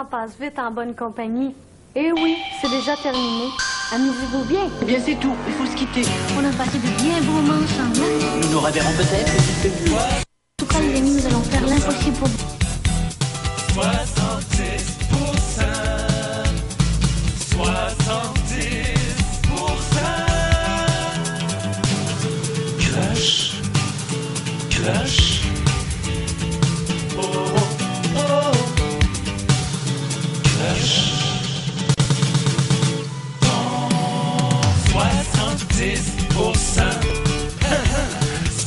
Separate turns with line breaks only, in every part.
temps passe vite en bonne compagnie. Eh oui, c'est déjà terminé. Amusez-vous bien.
Eh bien, c'est tout. Il faut se quitter.
On a passé de bien beaux moments ensemble.
Nous nous reverrons peut-être, petite.
En tout cas, les amis, nous allons faire l'impossible pour
70%. Crash. Crash.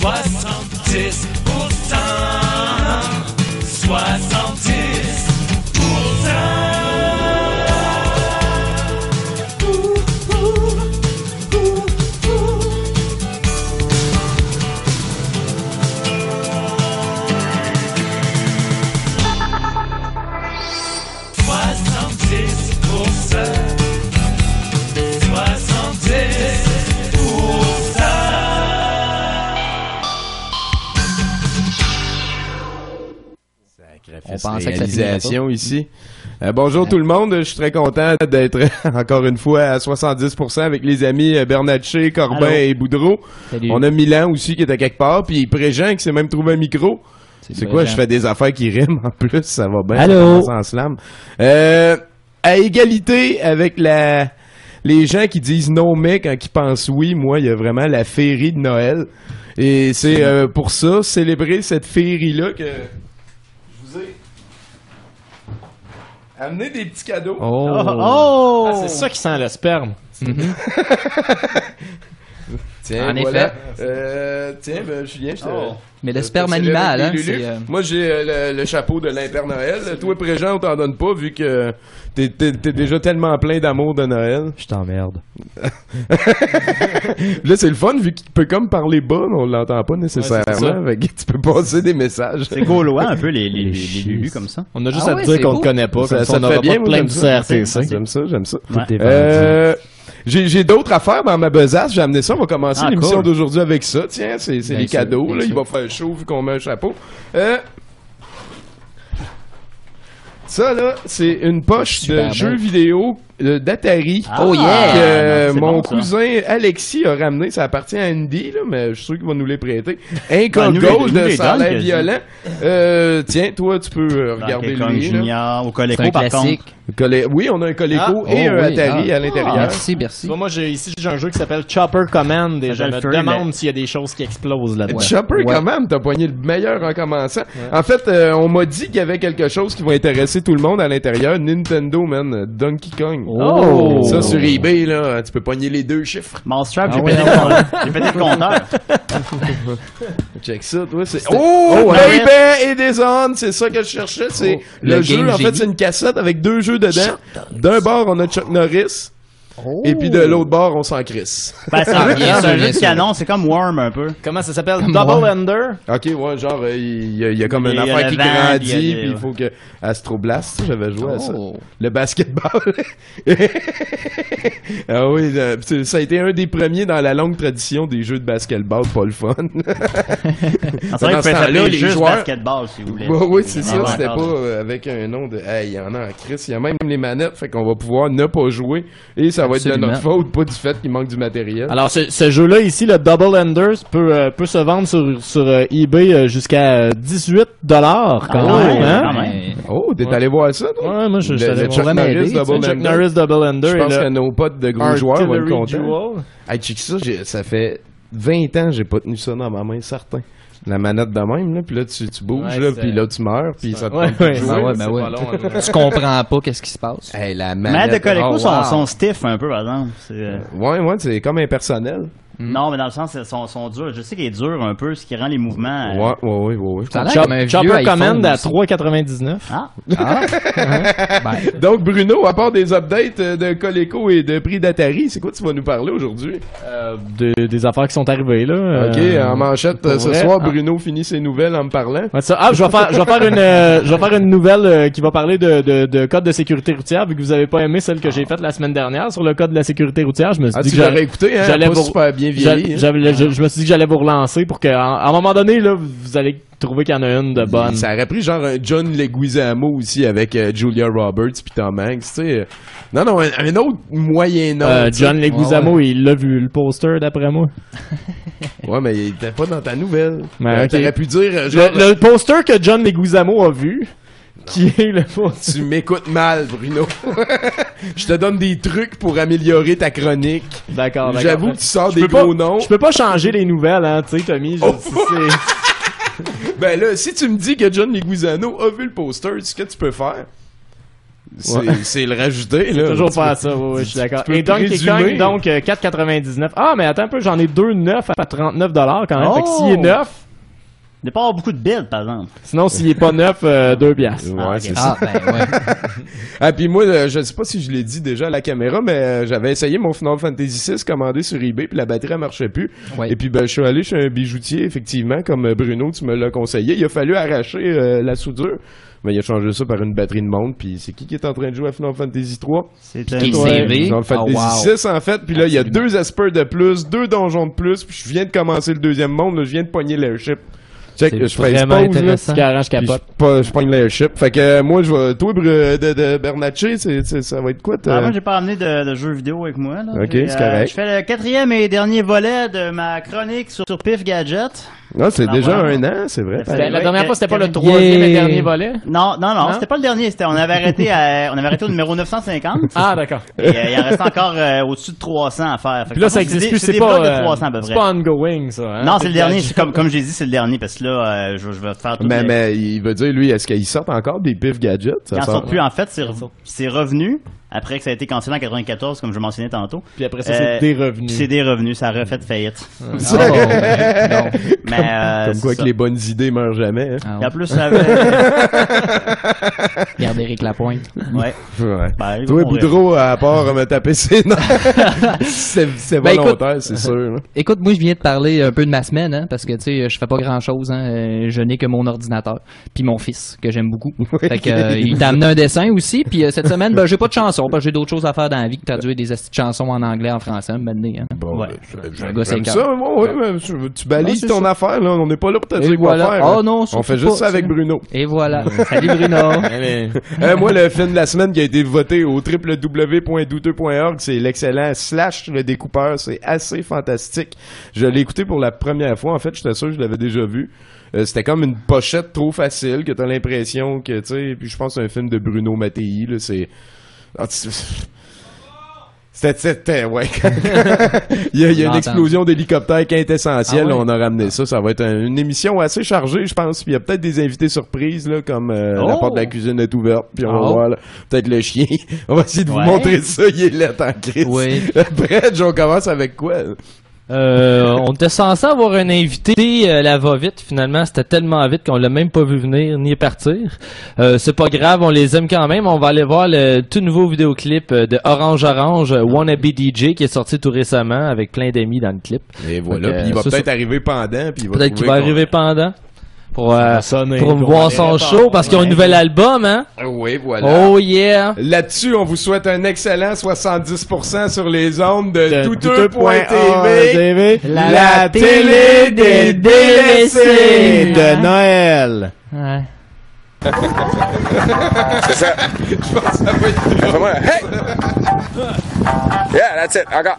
70%.
On pensait que ça
réalisation ici. Euh, bonjour tout le monde, je suis très content d'être encore une fois à 70% avec les amis euh, Bernatchez, Corbin
Allô?
et Boudreau.
Salut.
On a Milan aussi qui est à quelque part, puis Préjean qui s'est même trouvé un micro. C'est quoi, je fais des affaires qui riment en plus, ça va bien.
Allô?
slam. Euh, à égalité avec la les gens qui disent non mais quand ils pensent oui, moi il y a vraiment la féerie de Noël. Et c'est euh, pour ça, célébrer cette féerie-là que je vous ai amené des petits cadeaux.
Oh!
Oh! Ah, c'est ça qui sent le sperme.
Tiens,
En
voilà.
effet.
Euh, tiens, ben, Julien, je te...
Oh. Mais le sperme animal, hein, euh,
Moi, j'ai euh, le, le chapeau de l'Impère Noël. Toi, Préjean, on t'en donne pas vu que t'es, t'es déjà tellement plein d'amour de Noël.
Je t'emmerde.
Là, c'est le fun vu qu'il peut comme parler bas, mais on l'entend pas
Ouais,
nécessairement. Fait tu peux passer des messages.
C'est gaulois un peu les, les, les, les Lulus comme ça.
On a juste
Ah
à
ouais,
te dire qu'on te connaît pas,
Ça,
comme
ça
ça, aura
fait bien,
plein
j'aime
de
ça.
CRTC.
J'aime ça, j'aime ça.
Ouais.
Euh, j'ai j'ai d'autres affaires dans ma besace. J'ai amené ça. On va commencer
Ah,
l'émission
cool.
d'aujourd'hui avec ça. Tiens, c'est les
sûr,
cadeaux.
bien
Là. Il va faire chaud vu qu'on met un chapeau. Euh, ça, là, c'est une poche
Super
de jeux vidéo euh, d'Atari.
Ah,
Oh, yeah!
que
c'est
mon
bon, ça.
cousin Alexis a ramené. Ça appartient à Andy, là, mais je suis sûr qu'il va nous les prêter. Un
Ben,
de
les
ça a
donne,
l'air
quasi.
violent. Euh, tiens, toi, tu peux regarder lui.
Junior
un
par
classique.
contre.
Collé- Oui, on a un Coleco
Ah,
et
oh
un
oui,
Atari
ah.
à l'intérieur.
Merci, merci.
Vois, moi, j'ai, ici, j'ai un jeu qui s'appelle Chopper Command et
Je
me demande
mais-
s'il y a des choses qui explosent là-dedans.
Chopper,
Ouais.
même, t'as poigné le meilleur en commençant. En fait, euh, on m'a dit qu'il y avait quelque chose qui va intéresser tout le monde à l'intérieur. Nintendo, man. Donkey Kong.
Oh!
Ça, sur eBay, là, tu peux pogner les deux chiffres.
Mousetrap,
Ah
j'ai pété le compteur.
Check ça, toi, c'est... Oh, Baby et des on, c'est ça que je cherchais. C'est
Oh,
le,
le
jeu, en fait, c'est une cassette avec deux jeux dedans. D'un bord, on a Chuck Norris. Et puis de l'autre bord, on s'en crisse.
Ben, c'est un jeu,
bien
c'est
sûr,
un
bien
jeu de canon, c'est comme Worm un peu.
Comment ça s'appelle? Double. Ender?
Ok, ouais, genre, euh, il y, a- il y a comme une
a
affaire qui
vent,
grandit,
puis il a
puis il faut que... Astroblast, j'avais joué à ça.
Oh.
Le basketball. ah oui, c'est- ça a été un des premiers dans la longue tradition des jeux de basketball, pas le fun. Dans
vrai, pouvez
temps-là,
s'appeler
les joueurs-
basketball si vous voulez.
oui, oui, c'est ça, c'était pas euh, avec un nom de... Hey, il y en a en Chris, il y a même les manettes, fait qu'on va pouvoir ne pas jouer, et ça va être de notre faute, pas du fait qu'il manque du matériel.
Alors, ce, ce jeu-là ici, le Double Enders, peut, euh, peut se vendre sur, sur euh, eBay euh, jusqu'à euh, 18 dollars quand
Ah ouais,
hein?
quand même.
Oh, t'es allé voir ça, toi?
Ouais, moi, je, pas.
Chuck
vraiment
Norris Double
Chuck
Ender.
Norris Double Ender
Je
et
pense
le
que nos potes de gros joueurs vont le compter. Hey, check ça, ça fait 20 ans que j'ai pas tenu ça dans ma main, certain. La manette de même, là, puis là, tu, tu bouges,
Ouais,
là,
c'est-
puis là, tu meurs, puis ça te
Ouais,
tente plus de
ouais,
jouer.
Ouais,
c'est
ben
pas
ouais.
long.
Tu comprends pas qu'est-ce qui se passe.
Hey, la
Les
manette...
manettes de Coleco
oh,
sont,
wow.
sont stiff un peu, par exemple. C'est, euh,
Ouais, ouais, c'est comme impersonnel.
Non, mais dans le sens, ils sont, sont durs. Je sais qu'il est dur un peu, ce qui rend les mouvements. euh,
Ouais, ouais, ouais, ouais, ouais.
Ça a l'air
Chop-
un
Chopper
iPhone
Command à
aussi.
3,99.
Ah,
Ah. Ben,
Donc, Bruno, à part des updates euh, de Coleco et de prix d'Atari, c'est quoi tu vas nous parler aujourd'hui?
Euh, des, des affaires qui sont arrivées, là.
Ok,
Euh,
en manchette, ce
vrai?
soir,
Ah.
Bruno finit ses nouvelles en me parlant.
Ouais, ça. Ah, je vais faire, je vais faire une, euh, je vais faire une nouvelle euh, qui va parler de, de, de code de sécurité routière, vu que vous avez pas aimé celle que j'ai faite la semaine dernière sur le code de la sécurité routière. Je me suis
Ah,
dit
tu
que j'allais-
écouté, hein?
j'allais
Pas super bien vieilli. Hein.
je, je me suis dit que j'allais vous relancer pour qu'à à un moment donné, là, vous, allez trouver qu'il y en a une de bonne.
Ça aurait pris genre un John Leguizamo aussi avec euh, Julia Roberts puis Tom Hanks, tu sais. Non, non, un, un autre moyen nom.
Euh. John Leguizamo, il l'a vu le poster d'après moi.
Ouais, mais il était pas dans ta nouvelle.
Ouais,
Euh,
ok.
T'aurais pu dire, euh, genre,
Le, le poster que John Leguizamo a vu, qui est le
tu m'écoutes mal, Bruno. Je te donne des trucs pour améliorer ta chronique.
D'accord, d'accord.
J'avoue que tu sors
Je
des
peux pas-
gros noms.
Je peux pas changer les nouvelles, hein, tu sais, Tommy. je-
Oh. Ben là, si tu me dis que John Leguizamo a vu le poster, ce que tu peux faire, c'est
Ouais.
le rajouter, là.
Toujours
Tu peux-
ça, ouais, je suis d'accord. Et Donkey. Kong, donc, euh, 4,99. Ah, mais attends un peu, j'en ai deux neufs à 39 dollars quand même. Fait que
Oh!
s'il est neuf,
Il n'y a pas avoir beaucoup de bids, par exemple.
sinon s'il est pas neuf, euh, deux piastres.
Ouais,
Ah,
c'est ça.
Ah, ben ouais.
Ah, puis moi, euh, je sais pas si je l'ai dit déjà à la caméra, mais euh, j'avais essayé mon Final Fantasy VI commandé sur eBay, puis la batterie, elle marchait plus.
Ouais.
Et puis, ben, je suis allé chez un bijoutier, effectivement, comme Bruno, tu me l'as conseillé. Il a fallu arracher euh, la soudure. Mais il a changé ça par une batterie de montre, puis c'est qui qui est en train de jouer à Final Fantasy 3?
C'est.
Final Fantasy
Oh, wow.
6, en fait, puis là, il y a deux espers de plus, deux donjons de plus, puis je viens de commencer le deuxième monde, là, je viens de pogner l'airship. Check,
C'est
je fais
vraiment
pause, là.
intéressant.
Ce qui arrange
Puis
capote.
je, je pogne l'airship. Fait que euh, moi, je vais. Toi, de, de Bernatchez, c'est, c'est- ça va être quoi?
Ah, moi, j'ai pas amené de, de jeux vidéo avec moi. Là.
Ok, c'est correct.
Je fais le quatrième et dernier volet de ma chronique sur, sur Pif Gadget.
Ah, c'est
Non,
déjà un an, c'est vrai.
La, dernière fois, c'était pas le troisième et dernier volet?
Non, non, non,
Non?
c'était pas le dernier. C'était, on avait arrêté à, on avait arrêté au numéro 950.
Ah, d'accord.
Et, euh, il en reste encore euh, au-dessus de 300 à faire. Fait que
Puis là, ça existe plus,
C'est
pas,
blocs de
euh,
300 à peu
c'est pas ongoing, ça. hein?
Non, c'est le dernier. C'est comme, comme j'ai dit, c'est le dernier parce que là, euh, je, je vais faire tout.
Mais, mais il veut dire, lui, est-ce qu'il sort encore des pif gadgets? Ça
Il en
sort-
sort plus. En fait, c'est revenu après que ça a été cancellé en 94, comme je mentionnais tantôt.
Puis après ça,
Euh,
c'est des revenus.
Puis c'est des revenus. Ça a refait faillite.
Oh, non.
Mais, euh,
Comme quoi que les bonnes idées meurent jamais. hein.
Ah,
Et en plus, ça avait...
Regarde Éric Lapointe.
ouais.
Ouais.
Ben,
Toi. Boudreau, à part me taper ses nerfs, c'est, c'est
Ben,
volontaire, c'est sûr. là.
Écoute, moi, je viens de parler un peu de ma semaine, hein, parce que, tu sais, je fais pas grand-chose, hein, euh, je n'ai que mon ordinateur, puis mon fils, que j'aime beaucoup. Fait que, euh, il t'a amené un dessin aussi, puis euh, cette semaine, ben, j'ai pas de chanson, j'ai d'autres choses à faire dans la vie que traduire des chansons en anglais, en français, maintenant, hein.
Bon,
Ouais.
ben, j'aime ça, ouais, mais tu- tu balises ton
ça.
affaire, là. On n'est pas là pour te
voilà.
quoi faire.
Oh
hein.
non,
On fait juste
pas,
ça avec. Bruno.
Et voilà. Salut Bruno.
Euh, moi, le film de la semaine qui a été voté au www.douteux.org, c'est l'excellent Slash le découpeur. C'est assez fantastique. Je l'ai écouté pour la première fois. En fait, j'étais sûr que je l'avais déjà vu. Euh, c'était comme une pochette trop facile que t'as l'impression que, tu sais, puis je pense que c'est un film de Bruno Mattei, là, c'est... Ah, tu- C'était, ouais. il y a, il y a une explosion d'hélicoptères quintessentielle.
Ah ouais?
On a ramené ça. Ça va être un- une émission assez chargée, je pense. Puis il y a peut-être des invités surprises, là, comme euh, la
Oh!
porte de la cuisine est ouverte. Puis on va
Oh!
voir, là, peut-être le chien. on va essayer de vous montrer ça. Il est là en crise.
Oui.
Bref, on commence avec quoi?
Euh, on était censé avoir un invité, euh, la va-vite, finalement, c'était tellement vite qu'on l'a même pas vu venir ni partir. Euh, c'est pas grave, on les aime quand même. On va aller voir le tout nouveau vidéoclip euh, de Orange Orange, euh, Wannabe DJ, qui est sorti tout récemment avec plein d'amis dans le clip.
Et voilà. Puis il va peut-être arriver pendant.
Peut-être qu'il va arriver pendant pour, euh, pour voir son show parce qu'ils ont un nouvel album, hein?
Oui, voilà.
Oh yeah!
Là-dessus, on vous souhaite un excellent 70% sur les ondes de,
De
douteux.tv.
douteux.tv.
La, télé des délaissés
de Noël.
Ouais.
C'est ça.
Je pense que ça va être drôle.
Hey! Yeah, that's it. Encore.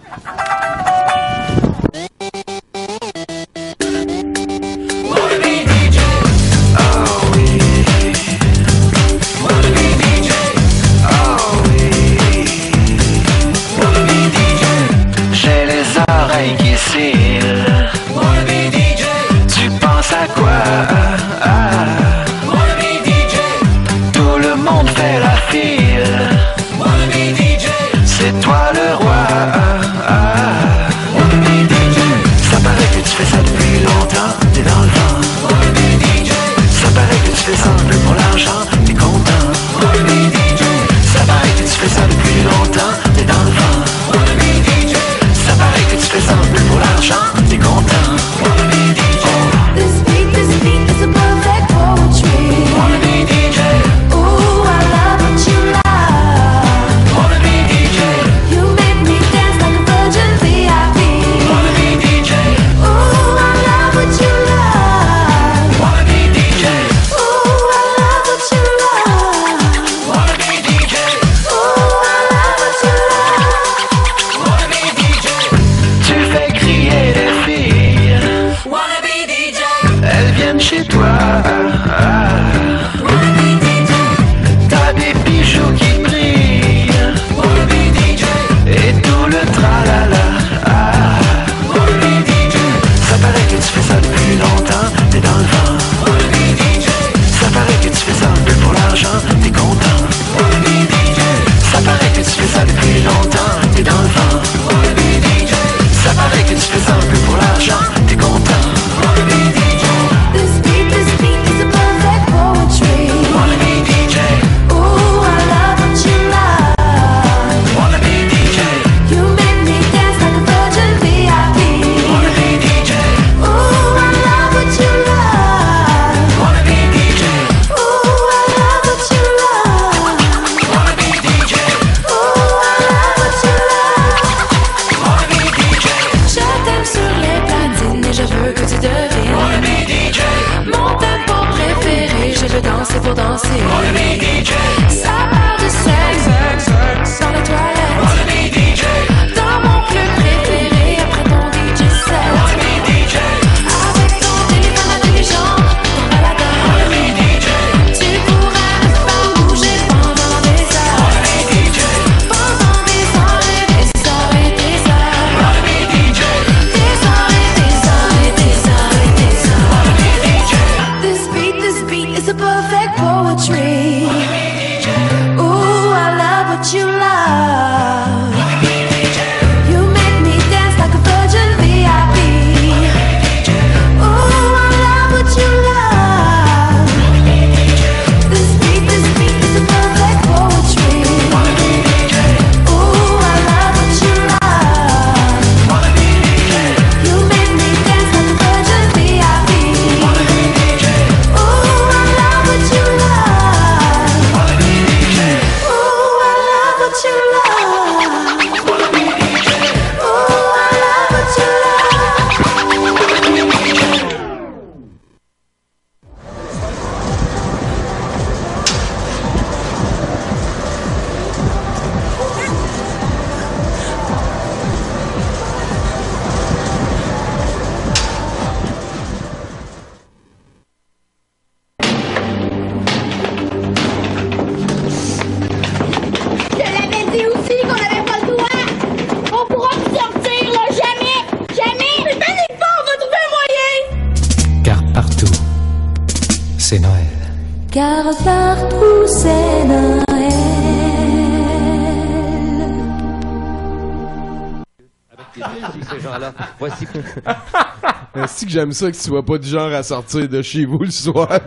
J'aime ça que tu sois pas du genre à sortir de chez vous le soir?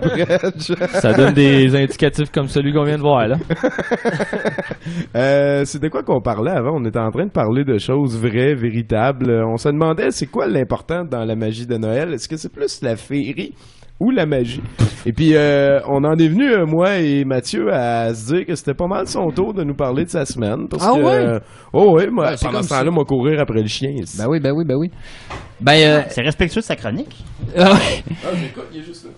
Ça donne des indicatifs comme celui qu'on vient de voir, là.
Euh, c'était quoi qu'on parlait avant? On était en train de parler de choses vraies, véritables. Euh, On se demandait c'est quoi l'important dans la magie de Noël? Est-ce que c'est plus la féerie ou la magie? Et puis, euh, on en est venu, euh, moi et Mathieu, à se dire que c'était pas mal son tour de nous parler de sa semaine. Parce
Ah
que,
ouais?
euh, oh oui, moi, pendant ce temps-là, moi, courir après le chien. ici.
Ben oui, ben oui, ben oui. Ben, euh,
C'est respectueux de sa chronique?
ah ouais.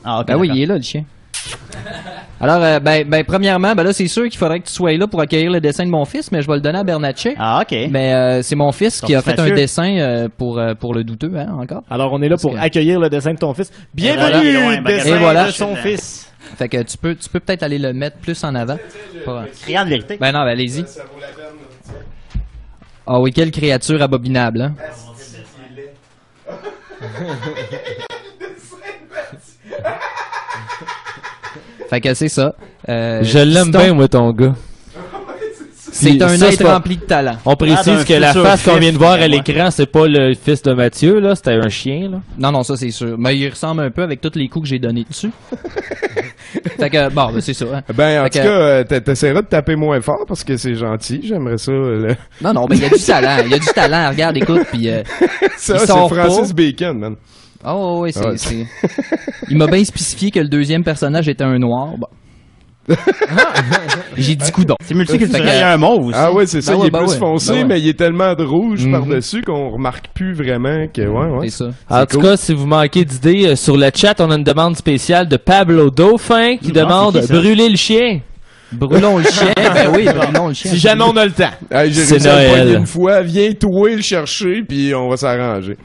Ah, ok.
Ben oui, il est là, le chien. Alors, euh, ben, ben, premièrement, ben là, c'est sûr qu'il faudrait que tu sois là pour accueillir le dessin de mon fils, mais je vais le donner à Bernatchez.
Ah, ok.
Mais euh, c'est mon fils
Ton
qui a fait un dessin euh, pour, euh, pour le douteux, hein, encore.
Alors, on est là pour
que-
accueillir le dessin de ton fils.
voilà.
Bienvenue,
Loin,
dessin
Et voilà.
de son fils.
Fait que tu peux, tu peux peut-être aller le mettre plus en avant. Pour-
de vérité.
Ben non, ben allez-y. Ah oui, quelle créature abominable, hein? fait que c'est ça. Euh,
Je l'aime bien, moi, ton gars.
C'est un
ça,
être
pas-
rempli de talent.
On précise que la face qu'on vient de voir à l'écran, c'est pas le fils de Mathieu, là. C'était un chien, là.
Non, non, ça c'est sûr. Mais il ressemble un peu avec tous les coups que j'ai donnés dessus. fait que, bon, ben, c'est ça. hein.
Ben, en
Fait
tout
que-
cas, euh, t'essaieras de taper moins fort parce que c'est gentil. J'aimerais ça. euh, le-
Non, non, ben il y a du talent. Il y a du talent. Regarde, écoute, puis... euh,
Ça, c'est Francis
pas.
Bacon, man.
Oh, oui, c'est...
Ouais.
c'est- Il m'a bien spécifié que le deuxième personnage était un noir. Bon. j'ai dit coudon.
C'est multiculturel. Il y a un mauve aussi.
Ah ouais, c'est ça.
Ben
il
ouais,
est
ben
plus
ouais.
foncé,
Ben ouais.
mais il est tellement de rouge
Mhm.
par-dessus qu'on remarque plus vraiment que. Ouais, ouais.
C'est ça.
En tout cas, si vous manquez d'idées, euh, sur le chat, on a une demande spéciale de Pablo Dauphin qui
Ah,
demande brûler le chien.
Brûlons le chien. ben oui, brûlons le chien.
Si jamais on a le temps.
Hey, j'ai réussi à le une fois. Viens toi le chercher, puis on va s'arranger.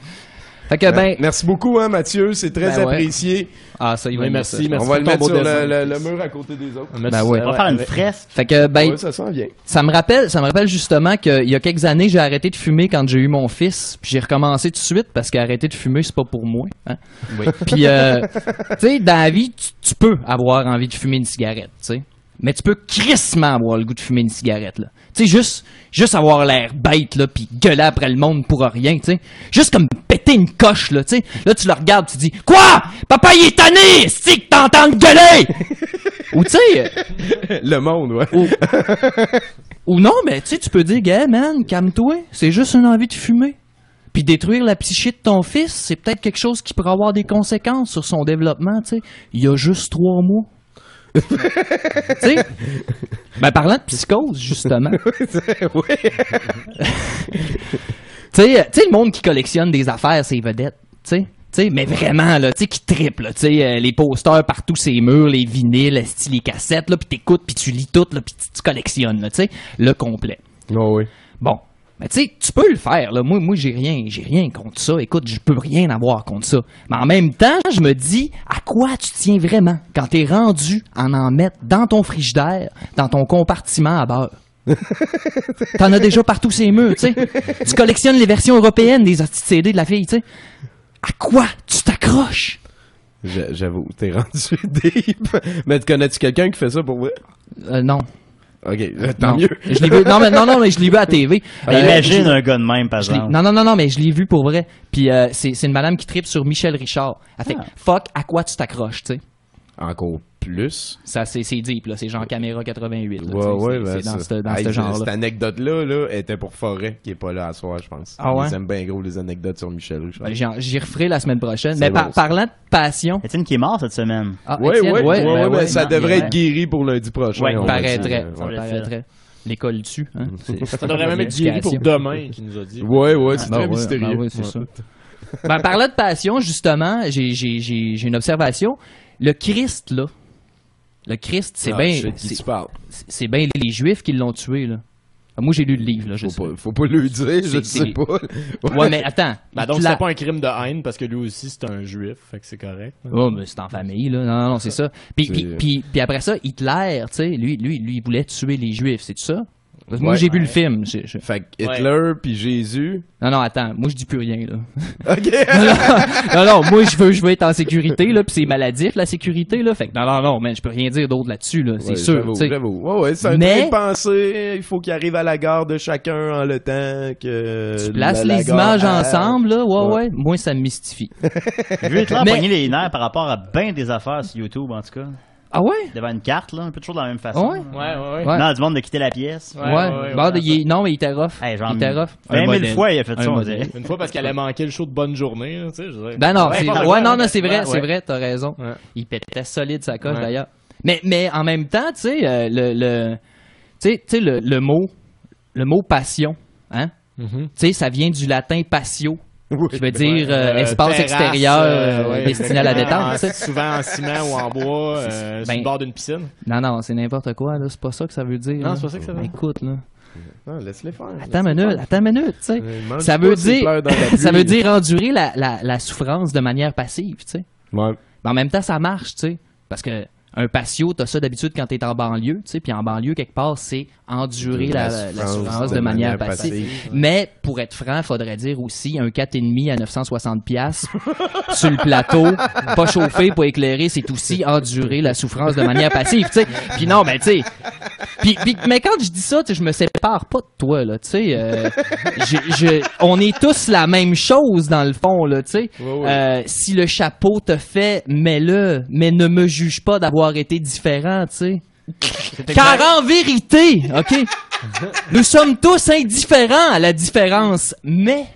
Fait que, ben...
Merci beaucoup, hein, Mathieu. C'est très
Ben ouais.
apprécié.
Ah, ça, il va
Oui, merci,
ça, je
merci.
on va le mettre sur le,
dessin.
le- le mur à côté des autres.
Ben ouais.
On va faire une fresque.
Fait que, ben,
Ouais, ça s'en vient.
Ça me rappelle, ça me rappelle justement qu'il y a quelques années, j'ai arrêté de fumer quand j'ai eu mon fils, puis j'ai recommencé tout de suite parce qu'arrêter de fumer, c'est pas pour moi. Hein?
Oui.
Puis, euh, tu sais, dans la vie, tu, tu peux avoir envie de fumer une cigarette, tu sais. Mais tu peux crissement avoir le goût de fumer une cigarette, là. Tu sais, juste, juste avoir l'air bête, là, puis gueuler après le monde pour rien, tu sais. Juste comme péter une coche, là, tu sais. Là, tu le regardes, tu dis, Quoi? Papa, il est tanné! C'est que t'entends gueuler! Ou, tu sais,
Le monde, ouais.
ou, ou non, mais tu sais, tu peux dire, gars, man, calme-toi, c'est juste une envie de fumer. Puis détruire la psyché de ton fils, c'est peut-être quelque chose qui pourrait avoir des conséquences sur son développement, tu sais. Il y a juste trois mois. tu sais? Ben, parlant de psychose, justement. tu sais, euh, tu sais, le monde qui collectionne des affaires, c'est vedettes, tu sais. Tu sais, mais vraiment, là, tu sais, qui triple, là, tu sais, euh, les posters partout, ces murs, les vinyles, les cassettes, là, puis t'écoutes, puis tu lis tout, là, puis tu tu collectionnes, là, tu sais, le complet.
Oh, oui.
Mais tu sais, tu peux le faire, là. Moi, moi j'ai rien, j'ai rien contre ça. Écoute, je peux rien avoir contre ça. Mais en même temps, je me dis, à quoi tu tiens vraiment quand t'es rendu à en mettre dans ton frigidaire, dans ton compartiment à beurre? T'en as déjà partout ces murs, tu sais. Tu collectionnes les versions européennes des CD de la fille, tu sais. À quoi tu t'accroches?
J'a- J'avoue, t'es rendu deep. Mais tu connais-tu quelqu'un qui fait ça pour vrai?
Euh, non.
Ok, tant
Non.
mieux.
Je l'ai vu, non, mais, non, non, mais je l'ai vu à la TV. Euh,
imagine
je-
un gars de même, par exemple.
non, non, non, non, mais je l'ai vu pour vrai. Puis euh, c'est c'est une madame qui tripe sur Michel Richard. Elle fait
Ah.
fuck, à quoi tu t'accroches, tu sais?
Encore plus.
Ça, c'est c'est deep, là. C'est genre caméra 88. là,
Ouais, ouais,
c'est-
ben,
c'est dans ce dans
Hey,
ce
je-
genre-là.
Cette anecdote-là, là, était pour Forêt, qui est pas là à soir, je pense.
Ah ouais?
Ils aiment bien gros les anecdotes sur Michel Richard.
Ben, J'y referai la semaine prochaine.
C'est
Mais
bon,
par-
ça.
parlant de passion.
Étienne qui est mort cette semaine?
Ah,
Ouais,
Étienne,
ouais, ouais,
ben
ouais, ça
non,
devrait
ouais.
être guéri pour lundi prochain.
Ouais,
on
paraîtrait. Ça paraîtrait. L'école dessus. Hein?
Ça devrait même être guéri pour demain, qui nous a dit.
Ouais, ouais, c'est très
ouais,
mystérieux.
ouais, c'est
Ouais.
ça. Ben, parlant de passion, justement, j'ai- j'ai j'ai- j'ai une observation. Le Christ, là. Le Christ, c'est
Ah,
bien. c'est-. C'est c'est bien les Juifs qui l'ont tué, là. Ah, Moi, j'ai lu le livre, là, je sais.
Faut pas, faut pas le dire, je
C'est-
sais
c'est-
pas.
Ouais, mais attends.
Bah donc
la-
pas un crime de haine parce que lui aussi c'est un juif, fait que c'est correct.
Oh, mais c'est en famille, là. Non, non, non, c'est ça. Puis,
C'est-
puis, puis, puis après ça, Hitler, tu sais, lui, lui, lui, il voulait tuer les Juifs, c'est ça? Parce que Moi,
Ouais.
j'ai vu le film. j'ai- j'ai-
Fait que Hitler puis Jésus.
Non, non, attends. Moi, je dis plus rien, là.
Ok.
non, non, moi, je veux, je veux être en sécurité, là, pis c'est maladif, la sécurité, là. Fait que, non, non, non, man, je peux rien dire d'autre là-dessus, là. C'est
Ouais,
sûr,
j'avoue,
tu sais.
J'avoue. Ouais, ouais, c'est un
Mais-
train de pensée. Il faut qu'il arrive à la gare de chacun en le temps que.
Tu places
la- la
les
gare
images ensemble, là, ouais,
Ouais.
ouais. Moi, ça me mystifie.
J'ai vu Hitler
Mais-
pogner les nerfs par rapport à bien des affaires sur YouTube, en tout cas.
Ah ouais?
Devant une carte, là, un peu toujours de la même façon.
Ouais?
Ouais, ouais, ouais.
Ouais.
Non, du monde de quitter la pièce.
Ouais. Il est- non, mais il était rough.
Hey, genre,
il était rough.
20 000
modèle.
fois, il a fait
Un
ça, on
modèle.
dirait.
Une fois parce qu'elle a manqué le show de bonne journée, là, tu sais, je veux dire.
Ben non,
Ouais,
c'est,
pas
ouais, non,
ouais,
non, c'est vrai,
ouais.
c'est vrai, t'as raison.
Ouais.
Il pétait solide sa coche
Ouais.
d'ailleurs. Mais, mais en même temps, tu sais, euh, le, le, tu sais, tu sais, le, le mot, le mot passion, hein?
Mhm.
Tu sais, ça vient du latin patio,
Oui.
qui veut dire euh,
Euh,
espace
terrasse,
extérieur
euh, ouais,
destiné à la détente.
En- Souvent en ciment ou en bois, euh, sur
Ben,
le bord d'une piscine.
Non, non, c'est n'importe quoi, là. C'est pas ça que ça veut dire.
Non, c'est pas ça que ça veut dire.
Écoute, là.
Non, laisse-les faire.
Attends une minute, attends une minute, tu sais.
Mange
Ça veut dire, ça veut dire endurer la, la, la souffrance de manière passive, tu sais.
Ouais.
Mais en même temps, ça marche, tu sais. Parce que un patio, t'as ça d'habitude quand t'es en banlieue, tu sais. Puis en banlieue, quelque part, c'est endurer la, la, la souffrance de, manière, passive. Mais pour être franc, faudrait dire aussi un 4,5 à 960 pièces sur le plateau, pas chauffé, pas éclairé, c'est aussi endurer la souffrance de manière passive, tu sais. Puis non, mais tu sais. Puis, puis- mais quand je dis ça, je me sépare pas de toi là, tu sais. euh, je- je- on est tous la même chose dans le fond là, tu sais. Euh, si le chapeau te fait, mets-le, mais ne me juge pas d'avoir été différent, tu sais. Car en vérité, ok, nous sommes tous indifférents à la différence, mais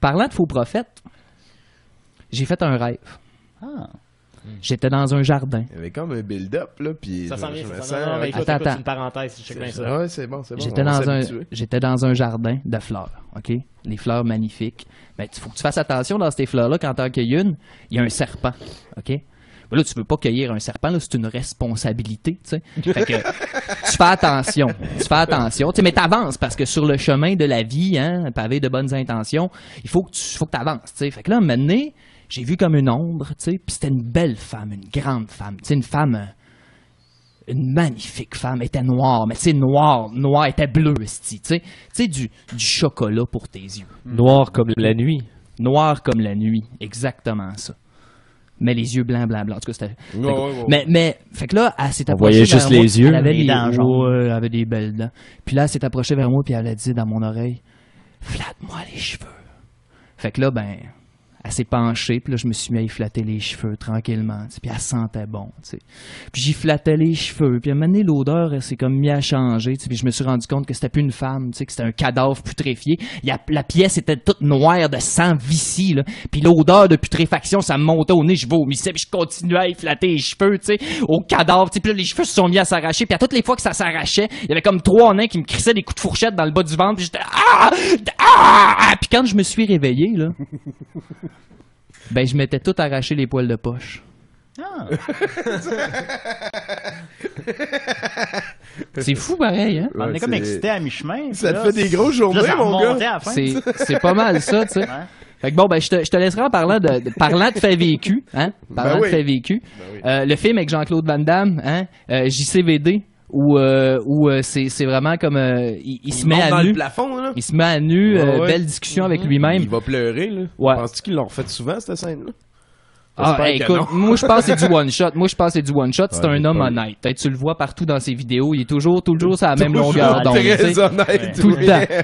parlant de faux prophètes, j'ai fait un rêve.
Ah.
J'étais dans un jardin.
Il y avait comme un build-up, là, puis.
Ça s'en vient,
je me
ça
sens-
s'en vient. Non, mais écoute,
Attends,
écoute,
attends.
c'est une parenthèse, je bien ça.
Ouais, c'est bon, c'est bon.
J'étais dans un j'étais dans un jardin de fleurs, OK? Les fleurs magnifiques. Mais il faut que tu fasses attention dans ces fleurs là quand t'en cueilles une, il y a un serpent, OK? Mais là, tu veux pas cueillir un serpent, là, c'est une responsabilité, tu sais. Fait que tu fais attention, tu fais attention, tu sais, mais t'avances parce que sur le chemin de la vie, hein, pavé de bonnes intentions, il faut que tu faut que t'avances, tu sais. Fait que là, un moment donné, j'ai vu comme une ombre, tu sais, puis c'était une belle femme, une grande femme, tu sais, une femme euh, une magnifique femme, elle était noire, mais tu sais, noire, noire, elle était bleue, esti, tu sais, tu sais, du, du chocolat pour tes yeux.
Noir comme la nuit.
Noir comme la nuit, exactement ça. Mais les yeux blancs, blancs, blancs. En tout cas, c'était.
Ouais, ouais, ouais.
Mais, mais, fait que là, elle s'est
On
approchée.
voyait
vers
juste
moi,
les yeux.
Elle avait
Les dents
elle avait des belles dents. Puis là, elle s'est approchée vers moi, puis elle a dit dans mon oreille Flatte-moi les cheveux. Fait que là, ben, elle s'est penchée, puis là, je me suis mis à y flatter les cheveux tranquillement, puis elle sentait bon, tu sais. Puis j'y flattais les cheveux, puis à un moment donné, l'odeur, elle s'est comme mis à changer, puis je me suis rendu compte que c'était plus une femme, tu sais, que c'était un cadavre putréfié. La pièce était toute noire de sang vicié, là. Puis l'odeur de putréfaction, ça me montait au nez, je vomissais, puis je continuais à y flatter les cheveux, tu sais, au cadavre, puis là, les cheveux se sont mis à s'arracher, puis à toutes les fois que ça s'arrachait, il y avait comme trois nains qui me crissaient des coups de fourchette dans le bas du ventre, puis j'étais ah! Ah! Puis quand je me suis réveillé, là, ben, je m'étais tout arraché les poils de poche.
Ah.
C'est fou pareil, hein?
on est comme excité à mi-chemin.
Ça te fait des grosses journées, mon gars.
C'est, pas mal ça, tu sais.
Ouais.
Fait que bon, ben, je te, je te laisserai en parlant de, de- parlant de fait vécu, hein? Parlant
Ben oui.
de fait vécu.
oui.
Euh, le film avec Jean-Claude Van Damme, hein? Euh, JCVD, où, euh, où euh, c'est, c'est vraiment comme, euh, il, il se
Il
met à
dans
nu.
le plafond, là.
Il se met à nu,
Ouais,
euh,
ouais.
belle discussion avec
Il
lui-même.
va pleurer, là.
Ouais.
Penses-tu qu'ils l'ont refait souvent, cette scène-là?
Ah,
J'espère
hey, écoute, moi je pense que c'est du one shot. Moi je pense que c'est du one shot. C'est
Ouais,
un homme honnête. Peut-être tu le vois partout dans ses vidéos. Il est toujours, toujours sur la même longueur d'onde. Tout le temps.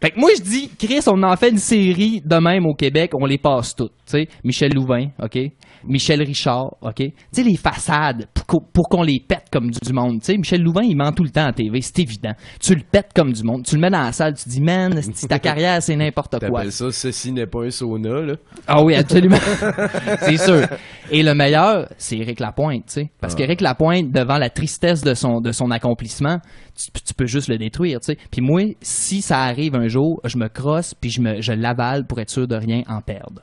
Fait que moi, je dis, Chris, on en fait une série de même au Québec, on les passe toutes. Tu sais, Michel Louvain, OK? Michel Richard, OK? Tu sais, les façades, pour qu'on, pour qu'on les pète comme du, monde. Tu sais, Michel Louvain, il ment tout le temps à TV, c'est évident. Tu le pètes comme du monde. Tu le mets dans la salle, tu dis, man, si ta carrière, c'est n'importe quoi.
Ça, ceci n'est pas un sauna, là.
Ah oui, absolument. c'est sûr. Et le meilleur, c'est Éric Lapointe, tu sais. Parce qu'Éric Lapointe, devant la tristesse de son, de son accomplissement, tu, tu peux juste le détruire, tu sais. Puis moi, si ça arrive un jour, je me crosse puis je me, je l'avale pour être sûr de rien en perdre.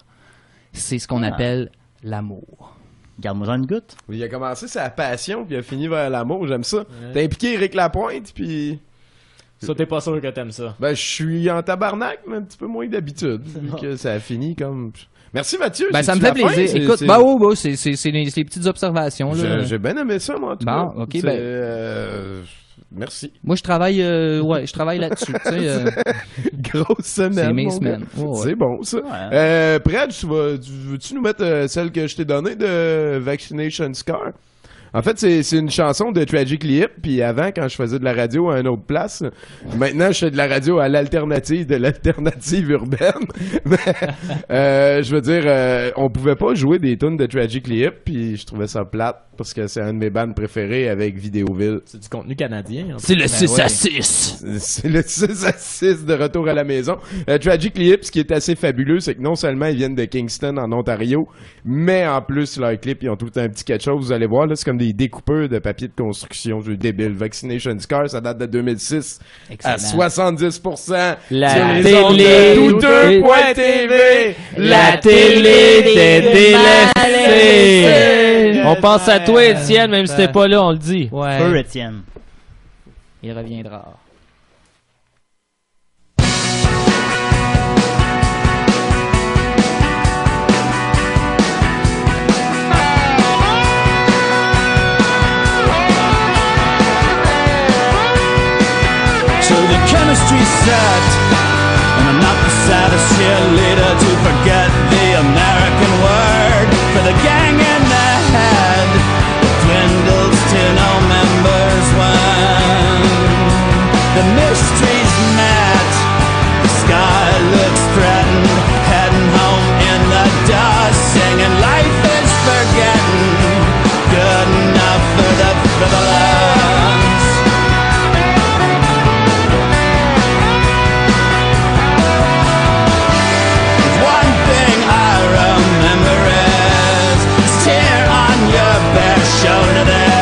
C'est ce qu'on
Ah.
appelle l'amour.
Garde-moi une goutte.
Il a commencé sa passion, puis il a fini vers l'amour, j'aime ça. T'as impliqué Eric Lapointe, puis...
Ça, t'es pas sûr que t'aimes ça.
Ben, je suis en tabarnak, mais un petit peu moins que d'habitude. Donc, euh, ça a fini comme... Merci Mathieu.
Ben, ça me fait
fin?
plaisir.
C'est-
Écoute, bah oui, oui, c'est, c'est, c'est, les, les petites observations, là.
J'ai bien aimé ça, moi, en tout
Bon,
cas.
ok, ben-
euh, Merci.
Moi, je travaille, euh, ouais, je travaille là-dessus. tu sais, euh,
Grosse semaine.
C'est mes semaines. Ouais, ouais.
C'est bon, ça. Euh, Brad, tu vas, tu- veux-tu nous mettre euh, celle que je t'ai donnée de Vaccination Scar? En fait, c'est une chanson de Tragically Hip, puis avant, quand je faisais de la radio à une autre place, maintenant, je fais de la radio à l'alternative de l'alternative urbaine. Mais, euh, je veux dire, euh, on pouvait pas jouer des tunes de Tragically Hip, puis je trouvais ça plate, parce que c'est un de mes bandes préférées avec Vidéoville.
C'est du contenu canadien. en
C'est le
Ben
6
ouais.
à 6.
C'est le 6 à 6 de retour à la maison. Euh, Tragically Hip, ce qui est assez fabuleux, c'est que non seulement ils viennent de Kingston en Ontario, mais en plus, leurs clips, ils ont tout un petit quelque chose. Vous allez voir, là, c'est comme des découpeurs de papier de construction. Je débile. Vaccination Scar, ça date de 2006 à
Excellent.
70%.
La
sur les
télé
ondes de douteux.tv.
La télé t'est délaissée. On pense à toi, Étienne, même si t'es pas là, on le dit.
ouais,
Peu, Étienne.
il reviendra.
The chemistry's set, and I'm not the saddest cheerleader to forget the American word for the gang in the head. Dwindles to no members when the that
shoulder
there.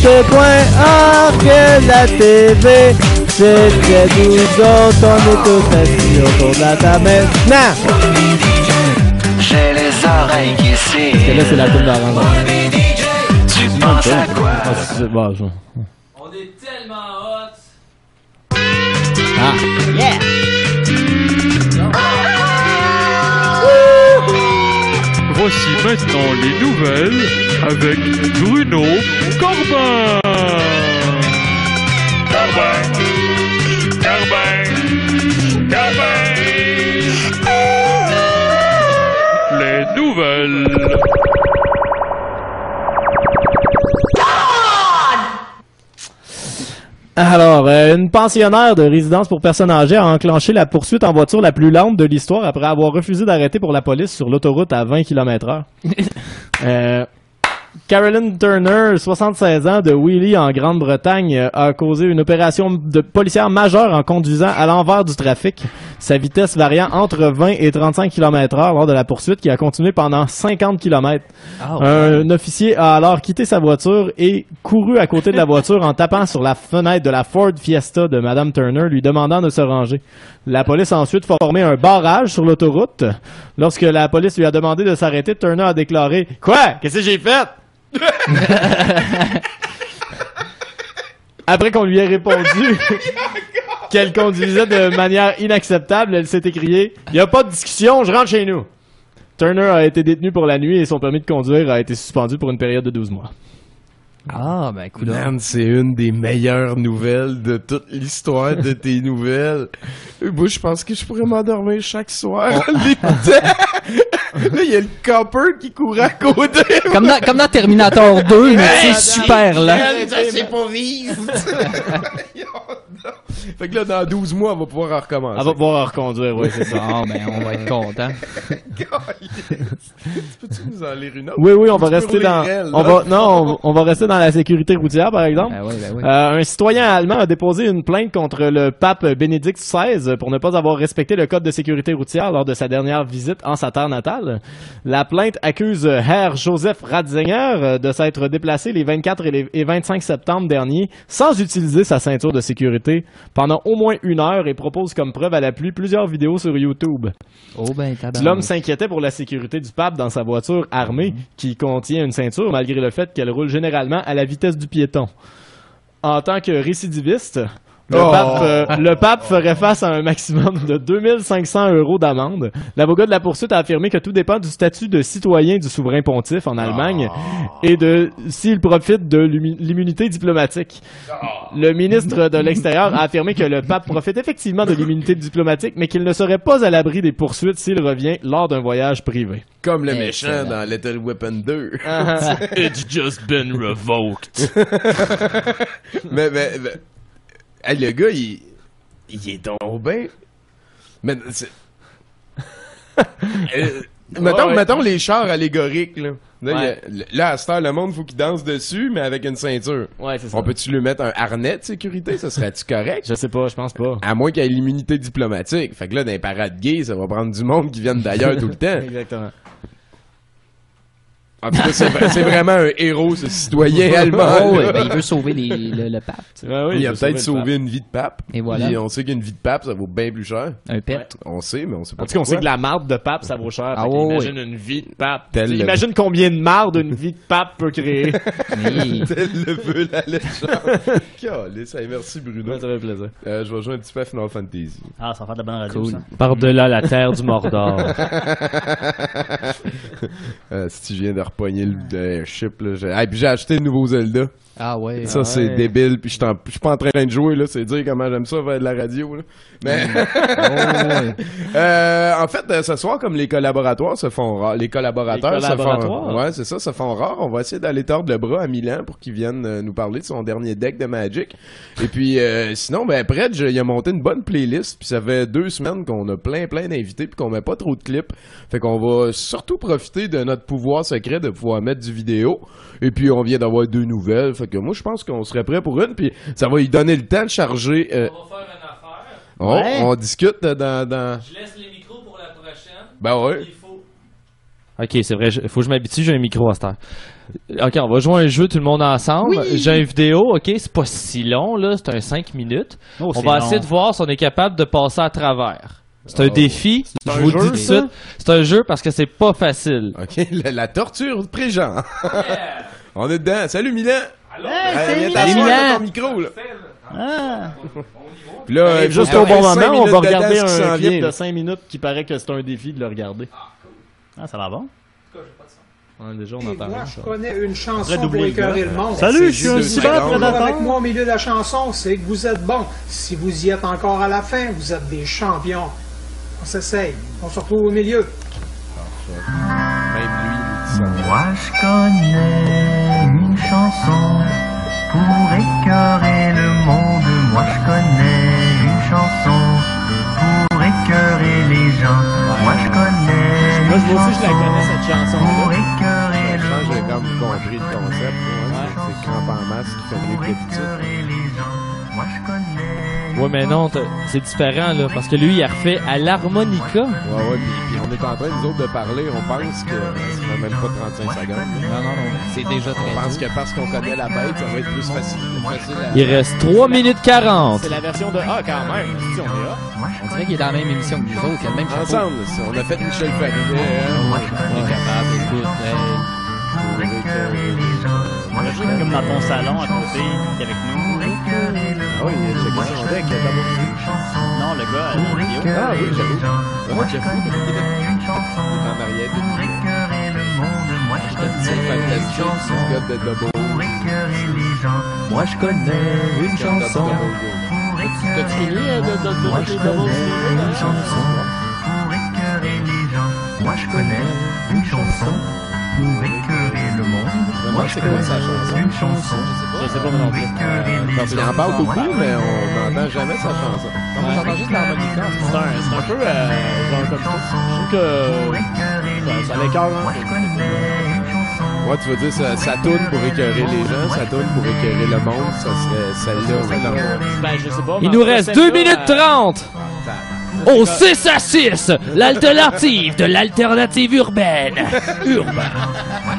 Bootleg.org, la TV, c'était nous autres, on est tous assis autour de la table maintenant.
J'ai les oreilles qui sifflent.
Parce que là, c'est la tune d'Orange.
Tu penses à quoi?
On est tellement hot.
Ah.
Voici maintenant les nouvelles avec Bruno Corbin. Corbin. Corbin. Corbin. Les nouvelles.
Alors, euh, une pensionnaire de résidence pour personnes âgées a enclenché la poursuite en voiture la plus lente de l'histoire après avoir refusé d'arrêter pour la police sur l'autoroute à 20 km heure. Euh, Carolyn Turner, 76 ans, de Wheelie en Grande-Bretagne, euh, a causé une opération de policière majeure en conduisant à l'envers du trafic. Sa vitesse variant entre 20 et 35 km heure lors de la poursuite qui a continué pendant 50 km.
Ah,
Un officier a alors quitté sa voiture et couru à côté de la voiture en tapant sur la fenêtre de la Ford Fiesta de Madame Turner, lui demandant de se ranger. La police a ensuite formé un barrage sur l'autoroute. Lorsque la police lui a demandé de s'arrêter, Turner a déclaré « Quoi? Qu'est-ce que j'ai fait? » Après qu'on lui ait répondu qu'elle conduisait de manière inacceptable, elle s'est écriée « Y a pas de discussion, je rentre chez nous. » Turner a été détenu pour la nuit et son permis de conduire a été suspendu pour une période de 12 mois.
Ah, ben, écoute.
Man, c'est une des meilleures nouvelles de toute l'histoire de tes nouvelles. Moi, je pense que je pourrais m'endormir chaque soir en l'écoutant. Là, il y a le copper qui court à côté.
Comme dans, comme dans Terminator 2, mais c'est super là.
Ça, c'est pas vivre. fait que là, dans 12 mois, on va pouvoir en recommencer.
Elle va pouvoir reconduire, oui, c'est ça.
Ah, ben, on va être content.
Peux-tu nous en lire une autre?
Oui, oui, on va rester dans, on va, non, on, on va rester dans la sécurité routière, par exemple.
Ben oui, ben oui.
Euh, un citoyen allemand a déposé une plainte contre le pape Bénédicte XVI pour ne pas avoir respecté le code de sécurité routière lors de sa dernière visite en sa terre natale. La plainte accuse Herr Joseph Ratzinger de s'être déplacé les 24 et, les- et 25 septembre dernier sans utiliser sa ceinture de sécurité pendant au moins une heure et propose comme preuve à l'appui plusieurs vidéos sur YouTube.
Oh, ben.
L'homme s'inquiétait pour la sécurité du pape dans sa voiture armée qui contient une ceinture malgré le fait qu'elle roule généralement à la vitesse du piéton. En tant que récidiviste, le,
Oh.
pape, euh, le pape ferait face à un maximum de 2500 euros d'amende. L'avocat de la poursuite a affirmé que tout dépend du statut de citoyen du souverain pontife en Allemagne et de s'il profite de l'immu- l'immunité diplomatique. Le ministre de l'Extérieur a affirmé que le pape profite effectivement de l'immunité diplomatique, mais qu'il ne serait pas à l'abri des poursuites s'il revient lors d'un voyage privé.
Comme le méchant dans Little Weapon 2.
It's just been revoked.
mais, mais, mais- hey, le gars, il, il est bien. Mais, Euh, mettons,
ouais.
mettons les chars allégoriques, là. Là,
Ouais.
il y a- là, à cette heure, le monde, faut qu'il danse dessus, mais avec une ceinture.
Ouais, c'est ça.
On peut-tu lui mettre un harnais de sécurité? Ça serait-tu correct?
Je sais pas, je pense pas.
À moins qu'il y ait l'immunité diplomatique. Fait que là, dans les parades gays, ça va prendre du monde qui viennent d'ailleurs tout le temps.
Exactement.
En tout cas, c'est vra- c'est vraiment un héros, ce citoyen allemand.
Oh, ouais, ben, il veut sauver les, le, le pape.
Ah oui,
il a peut-être sauvé une vie de pape.
Et voilà.
On sait qu'une vie de pape, ça vaut bien plus cher.
Un pet.
On sait, mais on sait pas
En tout cas, on sait que la marde de pape, ça vaut cher.
Ah ouais,
imagine une vie de pape.
Tel le-
Imagine combien de marde une vie de pape peut créer.
Oui.
Tel le veut la légende. Merci Bruno.
ça fait plaisir.
Euh, je vais jouer un petit peu à Final Fantasy.
Ah, ça va faire de la bonne radio,
Cool.
Par-delà la terre du Mordor.
Euh, si tu viens de repogner le euh, chip, là. j'ai- puis j'ai acheté le nouveau Zelda.
Ah, ouais.
Ça, c'est débile. Puis je suis pas en train de jouer, là. C'est dire comment j'aime ça faire de la radio, là. Mais. Euh, en fait, euh, ce soir, comme les collaboratoires se font rares, les collaborateurs
Les
se font? Ouais, c'est ça, se font rares. On va essayer d'aller tordre le bras à Milan pour qu'il vienne euh, nous parler de son dernier deck de Magic. Et puis, euh, sinon, ben, Pred, je- il a monté une bonne playlist. Puis ça fait deux semaines qu'on a plein, plein d'invités. Puis qu'on met pas trop de clips. Fait qu'on va surtout profiter de notre pouvoir secret de pouvoir mettre du vidéo. Et puis, on vient d'avoir deux nouvelles. Fait que moi, je pense qu'on serait prêt pour une. Puis ça va lui donner le temps de charger. euh,
On va faire une affaire.
Oh,
Ouais.
on discute dans, dans...
Je laisse les micros pour la prochaine.
Ben ouais.
Il faut. Ok, c'est vrai, il faut que je m'habitue, j'ai un micro à cette heure. Ok, on va jouer un jeu tout le monde ensemble. J'ai une vidéo, ok, c'est pas si long, là, c'est un 5 minutes.
Oh,
on va
long.
essayer de voir si on est capable de passer à travers. C'est un
Oh.
défi, je
un
vous
jeu,
dis tout de
ça?
suite. C'est un jeu parce que c'est pas facile.
OK, la, la torture de Préjean. on est dedans. Salut Milan. Hey,
Milan.
t'asseoir
Salut,
dans
Milan.
ton micro, là.
Ah!
Puis là,
juste au bon moment, on va regarder un clip
vient.
de 5 minutes qui paraît que c'est un défi de le regarder.
Ah, ça va bon?
Ouais, déjà, on entend
Moi, je
ça.
connais une chanson pour écœurer le monde.
Salut, je suis un
secondes.
prédateur.
avec moi au milieu de la chanson, c'est que vous êtes bon. Si vous y êtes encore à la fin, vous êtes des champions. On s'essaye. On se retrouve au milieu.
Même lui, il dit ça.
Moi je connais chanson
Pour écœurer le monde, moi je connais une chanson. Pour écœurer les gens, moi je connais
Moi,
une
aussi, je la
chanson.
connais, cette chanson-là.
Pour écœurer le
change, j'ai
monde,
comme compris le concept. ouais. C'est Cramp en masse qui fait mieux que d'habitude.
moi je connais
Ouais, mais non, t'as- c'est différent, là, parce que lui, il a refait à l'harmonica.
Ouais, ouais, puis, on est en train, nous autres, de parler, on pense que ça fait même pas 35 secondes.
Non, non, non, c'est déjà très
On pense que parce qu'on connaît la bête, ça va être plus facile. facile à...
Il reste 3 minutes 40.
C'est la version de Ah, quand même. Si on est là.
On dirait qu'il est dans la même émission que nous autres, il a le même chapeau.
Ensemble, ça, on a fait Michel Faridet. Hein,
On est capable, écoute.
Comme dans ton salon à côté, avec nous.
Ah oui, il a checké son deck.
Non, le gars la vidéo.
Ah oui, j'avoue.
Moi connais
Wood, il est
une chanson.
en arrière
Pour écœurer le monde, moi je
C'est
connais une chanson. Pour écœurer les gens, moi je connais une chanson. Pour
T'as-tu fini de,
Moi je connais une chanson pour écœurer les gens. Moi je connais une chanson pour écœurer le monde. Moi je
c'est quoi sa
connais
chanson?
une chanson
Je sais pas, non plus.
Parce qu'il en parle beaucoup, mais
connais
on n'entend jamais sa chanson.
Moi, j'entends juste l'harmonica
C'est un, c'est un peu euh, genre comme ça. Je trouve que ça, ça l'écœure
connais chanson.
Ouais, tu veux dire, ça, ça tourne pour écœurer les gens, ça tourne pour écœurer le monde, ça serait celle-là.
Ben, je sais pas.
Il nous reste
celle-là,
2 minutes
euh,
30. Au 6 à 6, l'alternative de l'alternative urbaine. Urbain.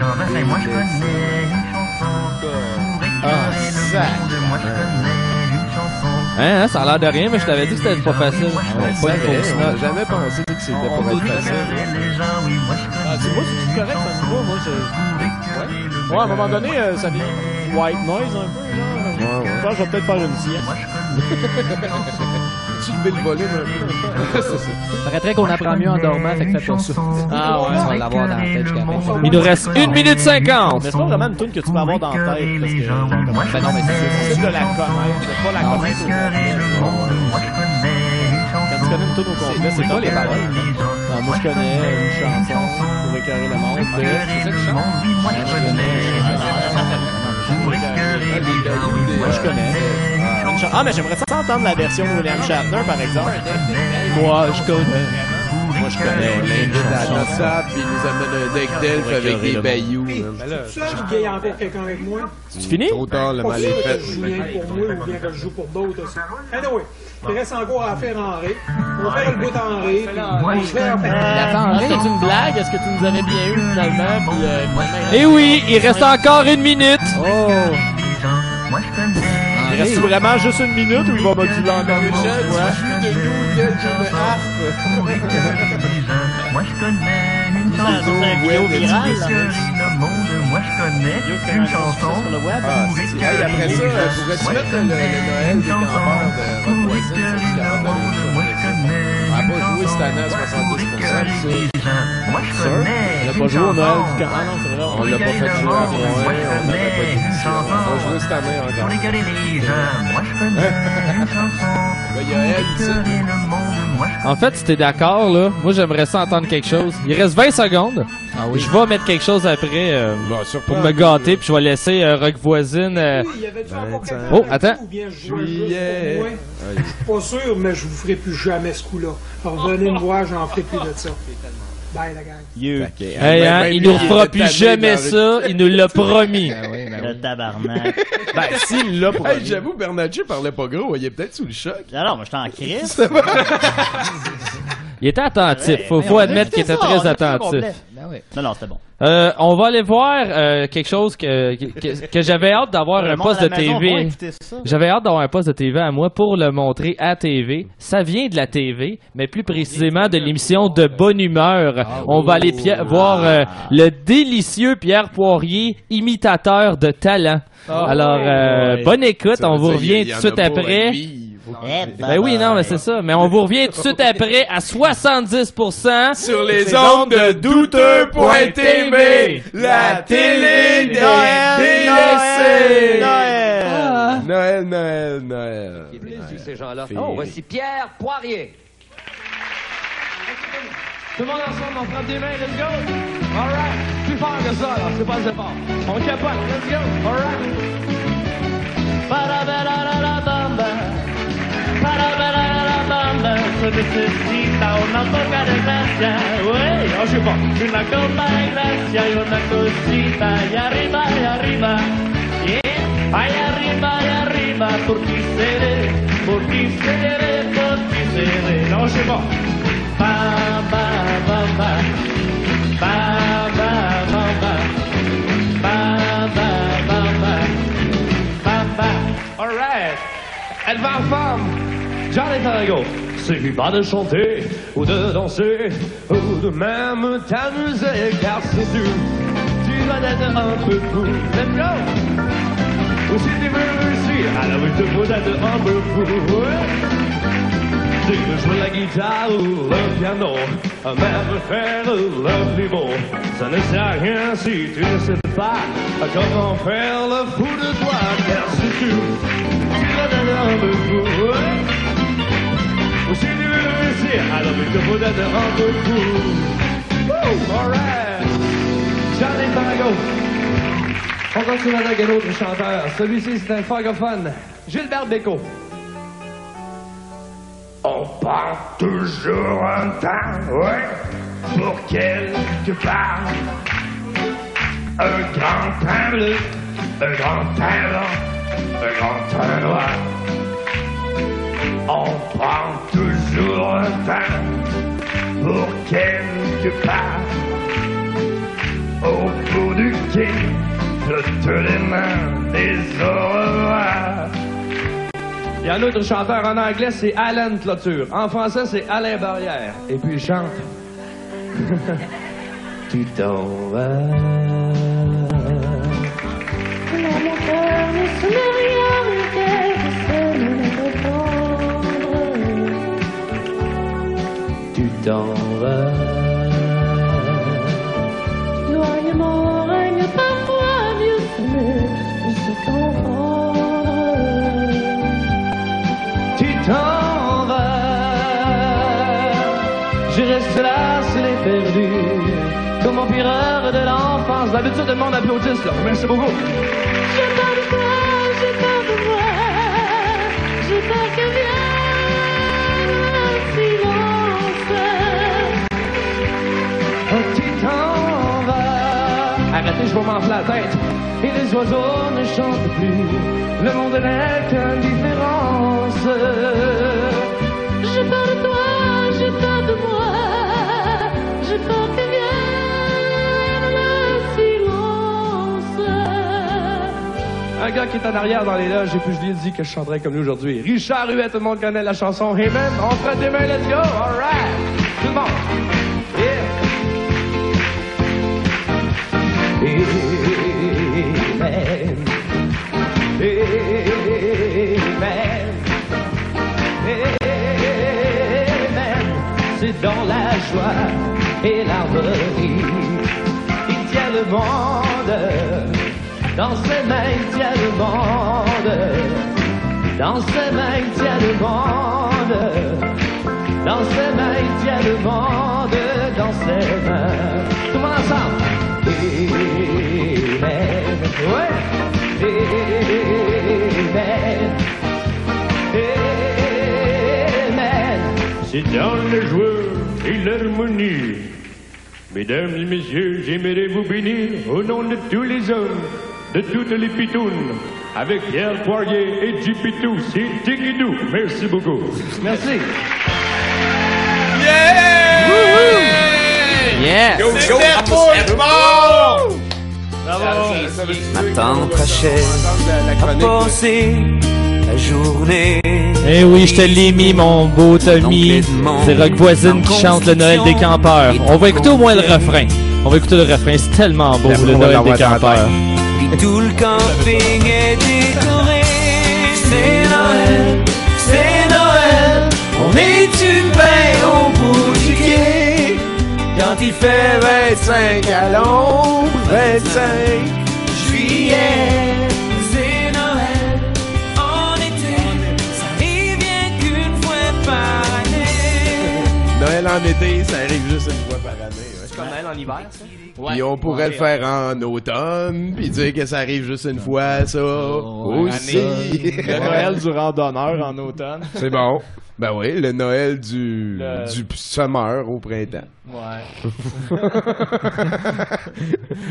moi je connais une chanson pour écœurer le monde. Moi je connais une chanson.
Hein, hein, ça a l'air de rien, mais je t'avais dit que c'était pas facile.
Ouais,
pas
c'est
une
vrai,
fausse
on n'a
note.
jamais pensé que c'était pour être facile.
Ah, c'est moi, c'est correct, ça me va. Moi, je. Ouais. ouais, à un moment donné, euh, ça vient white noise un peu, genre.
Ouais, ouais.
Je pense que je vais peut-être faire une sieste.
Tu lever le volume un peu.
Paraîtrait qu'on apprend mieux en dormant, fait que fais pas ça.
Ah ouais.
On va l'avoir dans la tête jusqu'à la.
Il nous reste 1 minute 50.
Mais c'est pas vraiment une tune que tu peux avoir dans la tête. Parce que,
Ben non, mais c'est
de la connaître, c'est pas la connaître. Quand tu connais une tune au complet, c'est pas les paroles. Ah, moi, je connais une chanson pour écœurer le monde. de- C'est ça que je chante?
Moi je connais
Moi, je connais. Ah, mais j'aimerais ça entendre la version de William Shatner, par exemple. Moi, je connais. Moi, je connais.
Table, puis il nous amène un deck d'elfe avec des bayous.
je gagne encore quelqu'un avec moi?
Tu finis?
Trop tard, le mal est fait.
je joue rien pour moi ou bien que je joue pour d'autres aussi. Anyway, il reste encore à faire en ré. On va faire le bout en ré. puis On va faire
Ah, C'est une blague? Est-ce que tu nous avais bien eu finalement? Euh,
Et oui, il reste encore une minute.
Oh! Il reste vraiment juste une minute ou il va moduler encore une
Michel,
fois?
tu joues de nous tel une harpe.
pour écœurer les gens. Moi je connais une
Ça,
chanson
c'est un vidéo virale,
le monde. Moi je connais une chanson
sur le web.
Ah, après ça, pourrais-tu
Moi, je
mettre le, Noël
une
des
chanson
campeurs de.
Moi je connais
On a
une
pas joué cette année à
chanson
70%,
pour écœurer
ça.
les gens. Moi je
Sûr?
connais
On a pas
une
joué au Noël du camp. Ah non, c'est vrai.
On l'a pas fait jouer à
Moi, je
Rouen, on n'avait pas
connais
dit
une
ça. On va jouer cette année encore.
écœurer les gens. Moi je connais une chanson
Ben, il y a elle, ici.
En fait, si t'es d'accord, là, moi j'aimerais ça entendre quelque chose. Il reste 20 secondes.
Ah oui.
Je vais mettre quelque chose après euh,
Bon,
pour me gâter, puis je vais laisser euh, Rock Voisine. euh,
Il y quelqu'un
Oh, attends.
Je suis pas sûr, mais je vous ferai plus jamais ce coup-là. Alors, venez me voir, j'en ferai plus de ça. Bye, la gang.
You.
Ok,
Hey,
ben,
hein,
ben,
il nous refera
était
plus jamais ça, il nous l'a promis.
Ah oui, ben
Le tabarnak.
Ben, s'il l'a pour
Hey, j'avoue, Bernatchez parlait pas gros, il est peut-être sous le choc.
Alors, moi, j'étais en crise.
Il était attentif, faut, faut admettre qu'il était très attentif.
Ben oui.
Non, non, c'était bon.
Euh, on va aller voir euh, quelque chose que, que, que j'avais hâte d'avoir un poste
à
de TV. J'avais hâte d'avoir un poste de TV à moi pour le montrer à TV. Ça vient de la TV, mais plus précisément de l'émission de Bonne Humeur. On va aller voir euh, le délicieux Pierre Poirier, imitateur de talent. Alors, euh,
Ouais.
bonne écoute,
Ça
on vous revient tout de suite après.
Eh,
Ben oui, non, mais c'est ça. Mais on vous revient tout de suite après à 70%.
Sur les ondes de douteux.tv, la télé des délaissés.
Noël!
Noël, Noël, Noël.
Qui sur ces gens-là? Oh, voici Pierre Poirier.
Tout le monde ensemble, on frappe des mains, let's go! Alright! Plus fort que ça, alors, c'est pas assez fort. On capote, let's go! Alright!
necesita una poca de gracia, güey, ojo, oh, una copa de gracia y una cosita, y arriba, y arriba, yeah, arriba, y arriba, por ti seré, por ti seré, por ti seré, ojo, pa, pa, pa, pa, pa, pa, pa, et Tarago. Suffit pas de chanter ou de danser ou de même t'amuser car c'est tout. Tu dois être un peu fou. Let's go. Ou si tu veux réussir, alors il te faut être un peu fou. Tu peux jouer la guitare ou le piano, même faire le pivot. Ça ne sert à rien si tu ne sais pas comment faire le fou de toi, car c'est tout. Tu vas être un peu fou. Tu veux réussir, alors il te faut être un peu fou. Woo! Alright! On continue avec un autre chanteur. Celui-ci, c'est un francophone. Gilbert Bécaud. On prend toujours un temps, ouais, pour quelque part. Un grand teint bleu, un grand teint blanc, un grand teint noir. On prend toujours un temps pour quelque part. Au bout du quai, je te les mains des au revoir. Il y a un autre chanteur en anglais, c'est Alan Cloture. En français, c'est Alain Barrière. Et puis il chante. tu t'en vas.
La montagne sous le rien
t'en vas.
L'éloignement règne parfois mieux de se comprendre.
Tu t'en vas. Je reste là, c'est les perdus. Comme empireur de l'enfance. D'habitude, le monde applaudisse. Merci beaucoup.
J'ai peur de toi, j'ai peur
Arrêtez, je vais m'enfler la tête. Et les oiseaux ne chantent plus. Le monde n'est qu'indifférence.
Peur de
Gars qui est en arrière dans les loges, et puis je lui ai dit que je chanterais comme lui aujourd'hui. Richard Huet, tout le monde connaît la chanson Hey Man. On des mains, let's go. All right. Tout le monde. Yeah. Amen. Amen. C'est dans la joie et l'harmonie. Il tient le monde. Dans ses mains, il tient le monde. Dans ses mains, il tient le monde. Dans ses mains, il tient le monde. Dans ses mains. Tout le monde ensemble. Amen. Ouais. Amen. Amen.
C'est dans la joie et l'harmonie. Mesdames et messieurs, j'aimerais vous bénir au nom de tous les hommes, de toutes les pitounes, avec Pierre Poirier et Jipitou, c'est Tigidou. Merci beaucoup.
Merci.
Yeah!
Go, go,
C'était
go,
football!
Ma tante Rachel a passé la journée.
Eh oui, je te l'ai mis, mon beau Tommy. C'est Rock Voisine qui chante le Noël des campeurs. On va écouter au moins le refrain. On va écouter le refrain, c'est tellement beau, le Noël des campeurs.
Puis tout le camping est décoré. C'est Noël, c'est Noël. On est-tu bien au bout du quai?
Quand il fait 25 à l'ombre, 25
Juillet, c'est Noël. En été, ça arrive rien qu'une fois par année.
Noël en été, ça arrive juste une fois par année. ouais.
C'est comme Noël en hiver, ça?
Puis on pourrait le faire en automne, puis dire que ça arrive juste une fois, ça aussi.
Le Noël du randonneur en automne.
C'est bon. Ben oui, le Noël du,
Le-
du summer au printemps.
Ouais.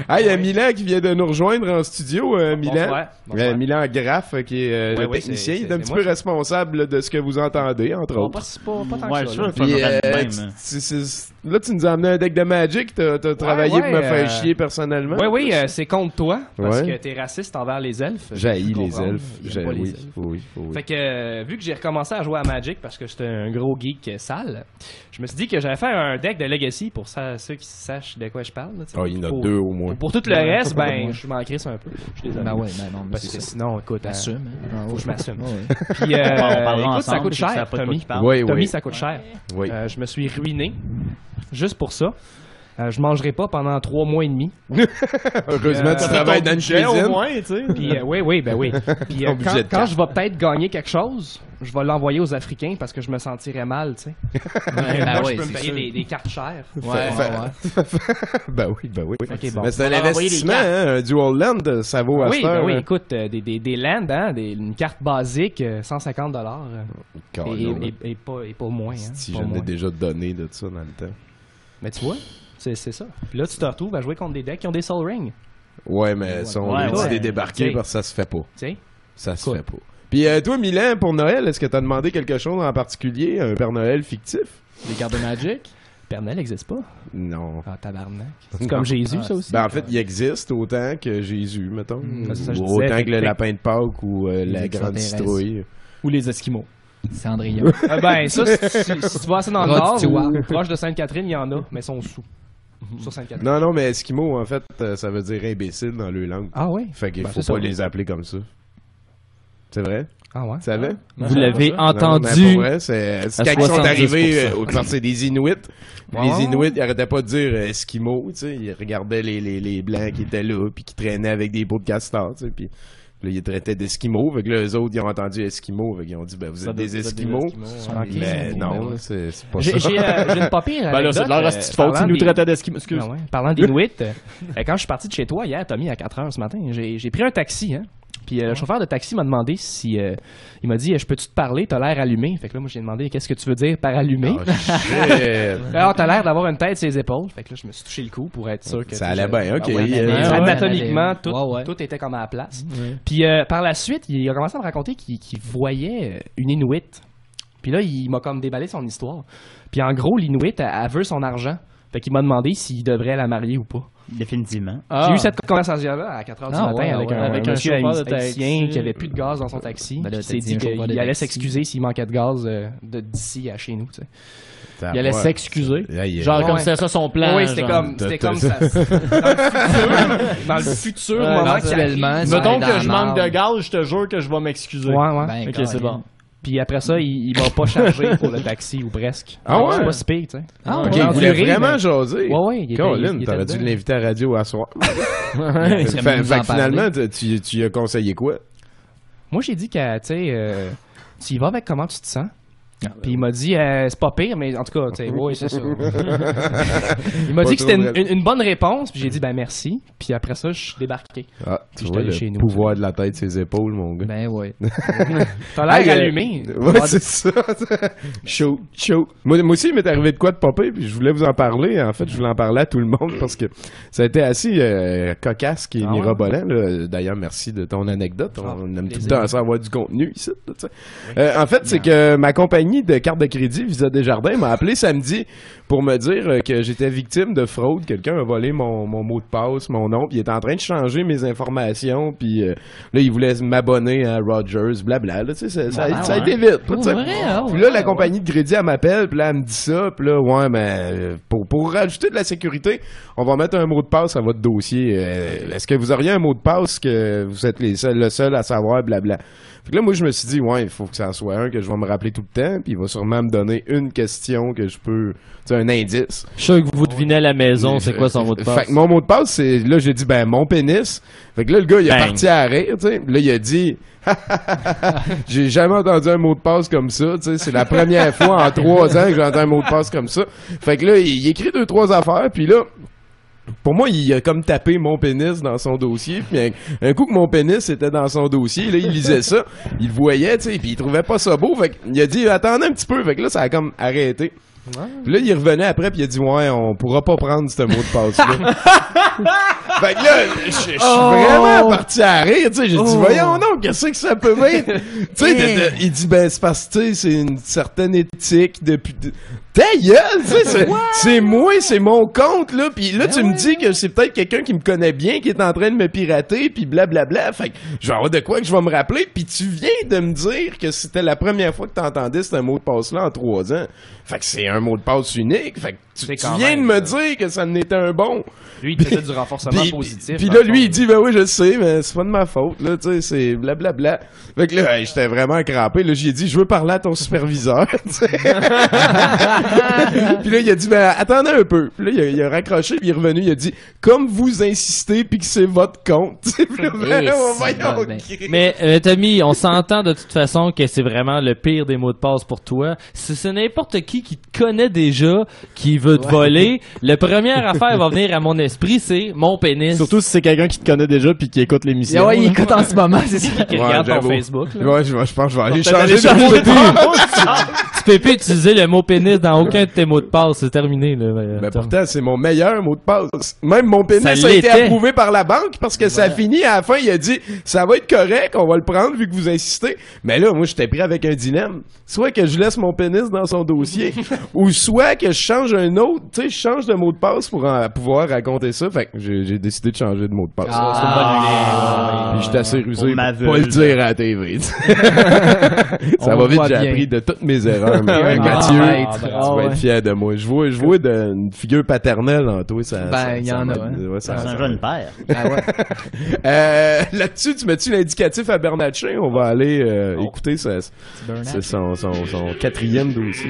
Ah, il y a Milan qui vient de nous rejoindre en studio, euh, Milan.
Bonsoir.
Euh, Milan Graff, euh, qui est euh, le technicien. Il est un petit peu responsable de ce que vous entendez, entre
Bon,
autres.
pas, pas, pas tant
Ouais,
que
je
ça. là.
Puis,
même.
tu- là, nous as amené un deck de Magic. T'as as travaillé
ouais,
pour me faire
euh,
chier personnellement.
Oui, oui, euh, c'est contre toi, parce
Ouais.
que t'es raciste envers les elfes.
J'haïs
Je
les elfes. J'ai-
pas les
oui,
elfes.
oui, oui.
Fait que, vu que j'ai recommencé à jouer à Magic parce que j'étais un gros geek sale, je me suis dit que j'allais faire un deck de Legacy pour ça, ceux qui sachent de quoi je parle. là.
Ah, il y en a
Pour-
deux au moins.
Pour tout le
Ouais,
reste, ben, je m'en crisse un peu. Je suis désolé.
Ben ouais, ben non, mais
Parce que
ça.
sinon, écoute, euh,
Assume, hein.
faut que je m'assume.
Ouais.
Puis, euh,
On
écoute, ça
ensemble,
coûte
ça
cher,
de quoi
Tommy. Tommy, ça coûte cher.
Oui.
Euh, je me suis ruiné juste pour ça. Euh, je mangerai pas pendant trois mois et demi.
Heureusement,
Euh,
tu travailles dans une cuisine.
au moins, tu sais.
Puis, euh, oui, oui, ben oui. Puis, euh, quand, je vais peut-être gagner quelque chose, je vais l'envoyer aux Africains parce que je me sentirais mal, tu sais.
ben ouais,
je peux me payer des, des cartes chères.
Ouais, ouais, ouais.
ben oui, ben oui.
Ok, bon.
Mais c'est un investissement, hein, un dual land, ça vaut à
oui, ben oui,
hein.
écoute, euh, des, des, des lands, hein, des- une carte basique, euh, 150 dollars. et, et, et pas, et pas moins. Hein,
Si
pas
j'en ai déjà donné de ça dans le temps.
Mais tu vois, c'est c'est ça. Puis là, tu te retrouves à jouer contre des decks qui ont des Soul Ring.
Ouais, mais ça, on
Ouais, ouais.
de débarquer
Ok.
parce que ça se fait pas.
Tu sais?
Ça se
Cool.
fait pas. Puis euh, toi, Milan, pour Noël, est-ce que t'as demandé quelque chose en particulier? Un Père Noël fictif?
Les cartes de Magic?
Père Noël n'existe pas.
Non.
Ah, tabarnak. C'est comme Jésus, ça aussi.
Ben, en fait, il existe autant que Jésus, mettons.
Ça, je
Ou autant que le lapin de Pâques ou euh, la grande citrouille.
Ou les Esquimaux.
Cendrillon.
Ah ben, ça, si, tu- si tu vas assez dans le nord ou proche de Sainte-Catherine, il y en a, mais ils sont sous. Sur Sainte-Catherine.
Non, non, mais Esquimau, en fait, euh, ça veut dire imbécile dans leur langue.
Ah oui?
Fait qu'il
Ben,
faut
c'est
pas
ça.
les appeler comme ça. C'est vrai?
Ah ouais?
Tu savais?
Vous l'avez
Non, mais
entendu.
pour vrai, c'est c'est
à
quand ils sont
70%.
arrivés, euh, au- parce que c'est des Inuits. Puis les Inuits, ils arrêtaient pas de dire euh, Esquimaux, tu sais. Ils regardaient les, les, les Blancs qui étaient là, puis qui traînaient avec des pots de castor, tu sais. Puis là, ils traitaient d'Esquimaux. Fait que là, eux autres, ils ont entendu Esquimaux. Fait qu'ils ont dit, ben, vous êtes des Esquimaux. Mais non, c'est pas
J'ai
ça.
j'ai, euh, j'ai une pas pire
Ben là, c'est de leur petite
euh,
faute. Ils
parlant
nous traitaient d'Esquimaux. Excuse.
Ah ouais. Parlant d'Inuit, euh, quand je suis parti de chez toi hier, Tommy, à 4 h ce matin, j'ai j'ai pris un taxi, hein. Puis euh, le chauffeur de taxi m'a demandé si. euh, il m'a dit Je peux-tu te parler? T'as l'air allumé. Fait que là, moi, j'ai demandé Qu'est-ce que tu veux dire par allumé?
Oh, shit.
Alors, t'as l'air d'avoir une tête sur les épaules. Fait que là, je me suis touché le cou pour être sûr que.
Ça allait bien, ok.
Ah ouais,
Euh,
mais
ouais,
Anatomiquement, tout,
ouais, ouais.
tout était comme à la place. Puis euh, par la suite, il a commencé à me raconter qu'il qu'il voyait euh, une Inuit. Puis là, il m'a comme déballé son histoire. Puis en gros, l'Inuit, elle, elle veut son argent. Fait qu'il m'a demandé s'il devrait la marier ou pas.
Définitivement.
J'ai eu cette conversation-là à 4h du
Ah,
matin
ouais,
avec,
ouais,
un,
avec
un
un
monsieur
chauffeur de
haïtien
taxi.
qui avait plus de gaz dans son taxi.
Ben là,
s'est
dit
qu'il allait s'excuser s'il manquait de gaz euh, de- d'ici à chez nous. tu sais.
Ça
Il allait s'excuser.
Genre, comme c'était ça son plan.
oui, c'était comme, c'était ça. Dans le futur, dans le futur
Ouais,
moment
Mettons que je manque de gaz, je te jure que je vais m'excuser.
Ouais, ouais.
Ben,
Ok, c'est bon.
Puis après ça, il, il m'a pas chargé pour le taxi ou presque.
Ah ouais?
C'est pas si pire, tu sais.
Ah,
Ok,
ouais.
il voulait vraiment
mais-
jaser.
Ouais, ouais, il était-
Colin, t'aurais dû l'inviter à la radio à soir. Fait que finalement, tu, tu lui as conseillé quoi?
Moi, j'ai dit que, tu sais, euh, tu y vas avec comment tu te sens.
Ah,
Puis il m'a dit, euh, c'est pas pire, mais en tout cas, tu sais, oui, c'est ça. il m'a dit que c'était une, bonne réponse, puis j'ai dit, ben merci. Puis après ça, je suis débarqué.
Ah, tu vois le
chez nous.
pouvoir de la tête, ses épaules, mon gars.
Ben ouais.
T'as l'air
a-
allumé.
Ouais, c'est ça. chaud, chaud. Moi, moi aussi, il m'est arrivé de quoi de popper, puis je voulais vous en parler. En fait, je voulais en parler à tout le monde parce que ça a été assez euh, cocasse et
Ah ouais?
mirobolant. là. D'ailleurs, merci de ton anecdote. On
Ah,
aime tout le
plaisir.
temps ça avoir du contenu ici. là. Euh, en fait, c'est que ma compagnie de carte de crédit Visa Desjardins m'a appelé samedi pour me dire euh, que j'étais victime de fraude. Quelqu'un a volé mon, mon mot de passe, mon nom, puis il est en train de changer mes informations, puis euh, là, il voulait m'abonner à Rogers, blabla. Là, ça, ça, a-
Ah,
ça a
ouais.
été vite.
Ah,
Puis
ouais,
là, la
ouais.
compagnie de crédit, elle m'appelle, puis là, elle me dit ça, puis là, ouais, mais euh, pour, pour rajouter de la sécurité, on va mettre un mot de passe à votre dossier. Euh, Est-ce que vous auriez un mot de passe que vous êtes les seuls, le seul à savoir, blabla. Fait que là, moi, je me suis dit, ouais, il faut que ça soit un que je vais me rappeler tout le temps. puis il va sûrement me donner une question que je peux, tu sais, un indice.
Je suis sûr que vous devinez à la maison, c'est quoi son mot de passe?
Fait que mon mot de passe, c'est, là, j'ai dit, ben, mon pénis. Fait que là, le gars, il est parti à rire, tu sais. Là, il a dit, j'ai jamais entendu un mot de passe comme ça, tu sais. C'est la première fois en trois ans que j'entends un mot de passe comme ça. Fait que là, il, il écrit deux, trois affaires, puis là, pour moi, il a comme tapé mon pénis dans son dossier. Puis un, un coup que mon pénis était dans son dossier, là, il lisait ça, il le voyait, tu sais, puis il trouvait pas ça beau. Fait qu'il a dit, attendez un petit peu. Fait que là, ça a comme arrêté. Puis là, il revenait après, puis il a dit, ouais, on pourra pas prendre ce mot de passe-là. fait que là, je suis
Oh.
vraiment parti à rire, tu sais. J'ai dit,
Oh.
voyons donc, qu'est-ce que ça peut être? tu sais, il dit, ben, c'est parce que, tu sais, c'est une certaine éthique depuis. de- Ta gueule, c'est- moi, c'est mon compte, là. Puis là, tu me dis que c'est peut-être quelqu'un qui me connaît bien qui est en train de me pirater, puis blablabla. Fait que je vais avoir de quoi que je vais me rappeler. Puis tu viens de me dire que c'était la première fois que t'entendais ce mot de passe-là en trois ans. Fait que c'est un mot de passe unique. Fait que tu, tu viens
même,
de me dire que ça n'était un bon.
Lui, il faisait du renforcement
Puis-
positif.
Puis là, lui, il dit, ben oui, je sais, mais c'est pas de ma faute, là, tu sais, c'est blablabla. Fait que là, j'étais vraiment crampé, là, j'ai dit, je veux parler à ton superviseur. puis là, il a dit, ben, attendez un peu. Puis là, il a, il a raccroché, puis il est revenu, il a dit, comme vous insistez, puis que c'est votre compte. Puis là, ben, on va y
ben. Mais euh, Tommy, on s'entend de toute façon que c'est vraiment le pire des mots de passe pour toi. Si c'est n'importe qui qui te connaît déjà, qui veut te
Ouais.
voler, la première affaire va venir à mon esprit, c'est mon pénis.
Surtout si c'est quelqu'un qui te connaît déjà puis qui écoute l'émission.
Ouais, il écoute en ce moment, c'est ça.
Qui
Ouais,
regarde ton. Facebook. là.
Ouais, je, je pense que je vais aller changer
changer
mot
de
de
peux plus utiliser le mot pénis dans aucun de tes mots de passe, c'est terminé. Là, euh,
Ben pourtant, c'est mon meilleur mot de passe. Même mon pénis
Ça
a été approuvé par la banque parce que ça a fini à la fin. Il a dit ça va être correct, on va le prendre vu que vous insistez. Mais là, moi, j'étais pris avec un dilemme. Soit que je laisse mon pénis dans son dossier, ou soit que je change un autre. Tu sais, je change de mot de passe pour en- pouvoir raconter ça. Fait que j'ai décidé de changer de mot de passe.
Ah, c'est une bonne idée.
Puis j'étais assez rusé
Pour
pas le dire à la TV. ça
On
va vite, j'ai appris de toutes mes erreurs. Mais,
Ah,
Mathieu,
maître.
tu
Ah,
vas
ouais.
être fier de moi. Je vois, je vois de- une figure paternelle en toi. Ça,
Ben,
ça-
il y
ça
en a, hein.
Ouais, ça-
C'est un
ça
jeune père.
Ah ouais.
Euh, Là-dessus, tu mets-tu l'indicatif à Bernatchez? On va aller euh, écouter ce-
Bernatchez.
c'est son, son, son quatrième dossier.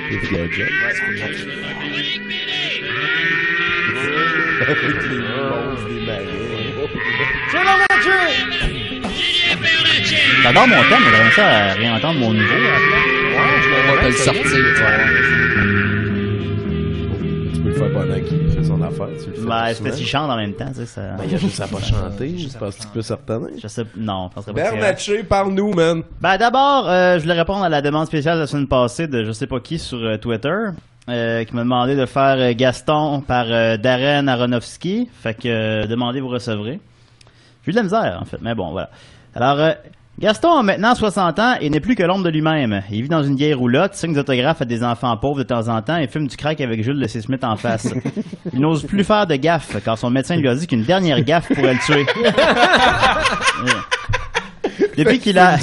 Avec les monstres des
J'adore mon thème, mais j'aimerais ça à réentendre mon niveau.
On va te le sortir. tu vois.
Tu peux le faire pendant qu'il fait son affaire. Tu le fais
Ben, c'est parce qu'il chante en même temps, tu sais, ça...
Ben, il y a juste à pas chanter. Je pense que tu peux certainement.
Je sais, non, je penserais pas que c'est vrai.
Bernatchez, parle-nous, man.
Ben d'abord, euh, je voulais répondre à la demande spéciale de la semaine passée de je sais pas qui sur euh, Twitter, euh, qui m'a demandé de faire euh, Gaston par euh, Darren Aronofsky. Fait que euh, demandez, vous recevrez. J'ai eu de la misère, en fait, mais bon, voilà. Alors, euh, Gaston a maintenant 60 ans et n'est plus que l'ombre de lui-même. Il vit dans une vieille roulotte, signe des autographes à des enfants pauvres de temps en temps et fume du crack avec Jules de C. Smith en face. Il n'ose plus faire de gaffe, car son médecin lui a dit qu'une dernière gaffe pourrait le tuer. Depuis qu'il a,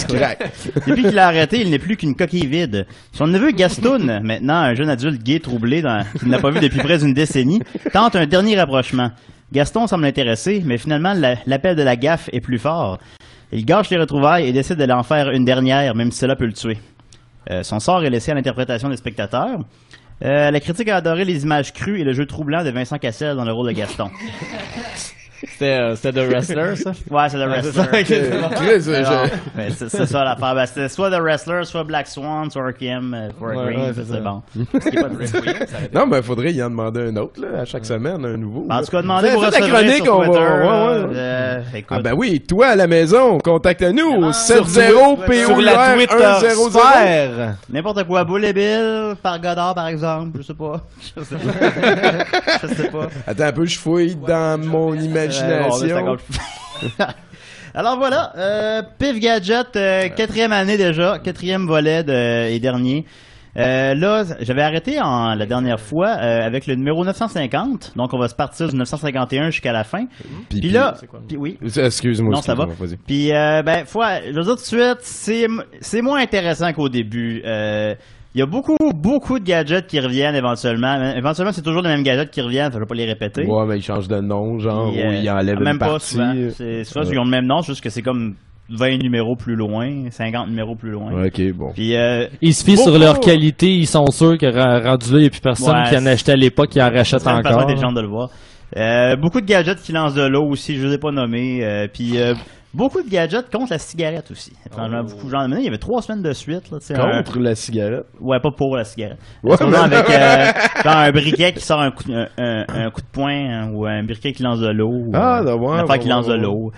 depuis qu'il a arrêté, il n'est plus qu'une coquille vide. Son neveu Gaston, maintenant un jeune adulte gay troublé qu'il n'a pas vu depuis près d'une décennie, tente un dernier rapprochement. Gaston semble intéressé, mais finalement la- l'appel de la gaffe est plus fort. Il gâche les retrouvailles et décide de l'en faire une dernière, même si cela peut le tuer. Euh, son sort est laissé à l'interprétation des spectateurs. Euh, la critique a adoré les images crues et le jeu troublant de Vincent Cassel dans le rôle de Gaston.
C'était euh, c'était The Wrestler, ça?
Ouais, c'est The Wrestler.
c'est
ben, ça l'affaire. Ben, c'était soit The Wrestler, soit Black Swan, soit Requiem for a
Ouais,
Dream.
ouais,
ça,
c'est
bon.
Non, mais faudrait y en demander un autre, là, à chaque semaine, un nouveau.
En
là.
tout cas, demandez
faites la chronique,
sur
on va.
Twitter,
ouais, ouais.
euh.
Ah ben oui, toi à la maison, contacte-nous au 70
Sur la Twitter.
N'importe quoi, Boule et Bill, par Godard par exemple, je sais pas. Je sais pas.
Attends un peu, je fouille dans mon
Euh, Alors voilà, euh, Pif Gadget, euh, quatrième année déjà, quatrième volet de- et dernier. Euh, là, j'avais arrêté en, la dernière fois euh, avec le numéro 950, donc on va se partir du 951 jusqu'à la fin. Puis,
puis-
là,
c'est quoi?
puis oui.
Excuse-moi,
Non, ça va. Puis, euh, ben, faut, je veux dire tout de suite, c'est, c'est moins intéressant qu'au début. Il y a beaucoup, beaucoup de gadgets qui reviennent éventuellement. Mais Éventuellement, c'est toujours les mêmes gadgets qui reviennent, je vais pas les répéter.
Ouais, mais il change de nom, genre, ou
euh,
il enlève
même
une
pas
partie.
souvent. C'est
Ouais.
ils ont le même nom, c'est juste que c'est comme 20 numéros plus loin, 50 numéros plus loin.
Ok, bon.
Puis, euh,
Ils se fient sur leur qualité, ils sont sûrs que rendu là, il n'y a plus personne
Ouais,
qui en achetait à l'époque, qui en rachète
Ça me permet
encore.
des gens de le voir. Euh, beaucoup de gadgets qui lancent de l'eau aussi, je ne les ai pas nommés. Euh, puis euh, beaucoup de gadgets contre la cigarette aussi. Étrangement, beaucoup de gens Il y avait trois semaines de suite. Là,
Contre la cigarette?
Ouais, pas pour la cigarette.
Ouais, mais-
avec euh, genre un briquet qui sort un coup, un, un- un coup de poing hein, ou un briquet qui lance de l'eau.
Ah,
euh,
ouais, ouais,
qui lance de l'eau.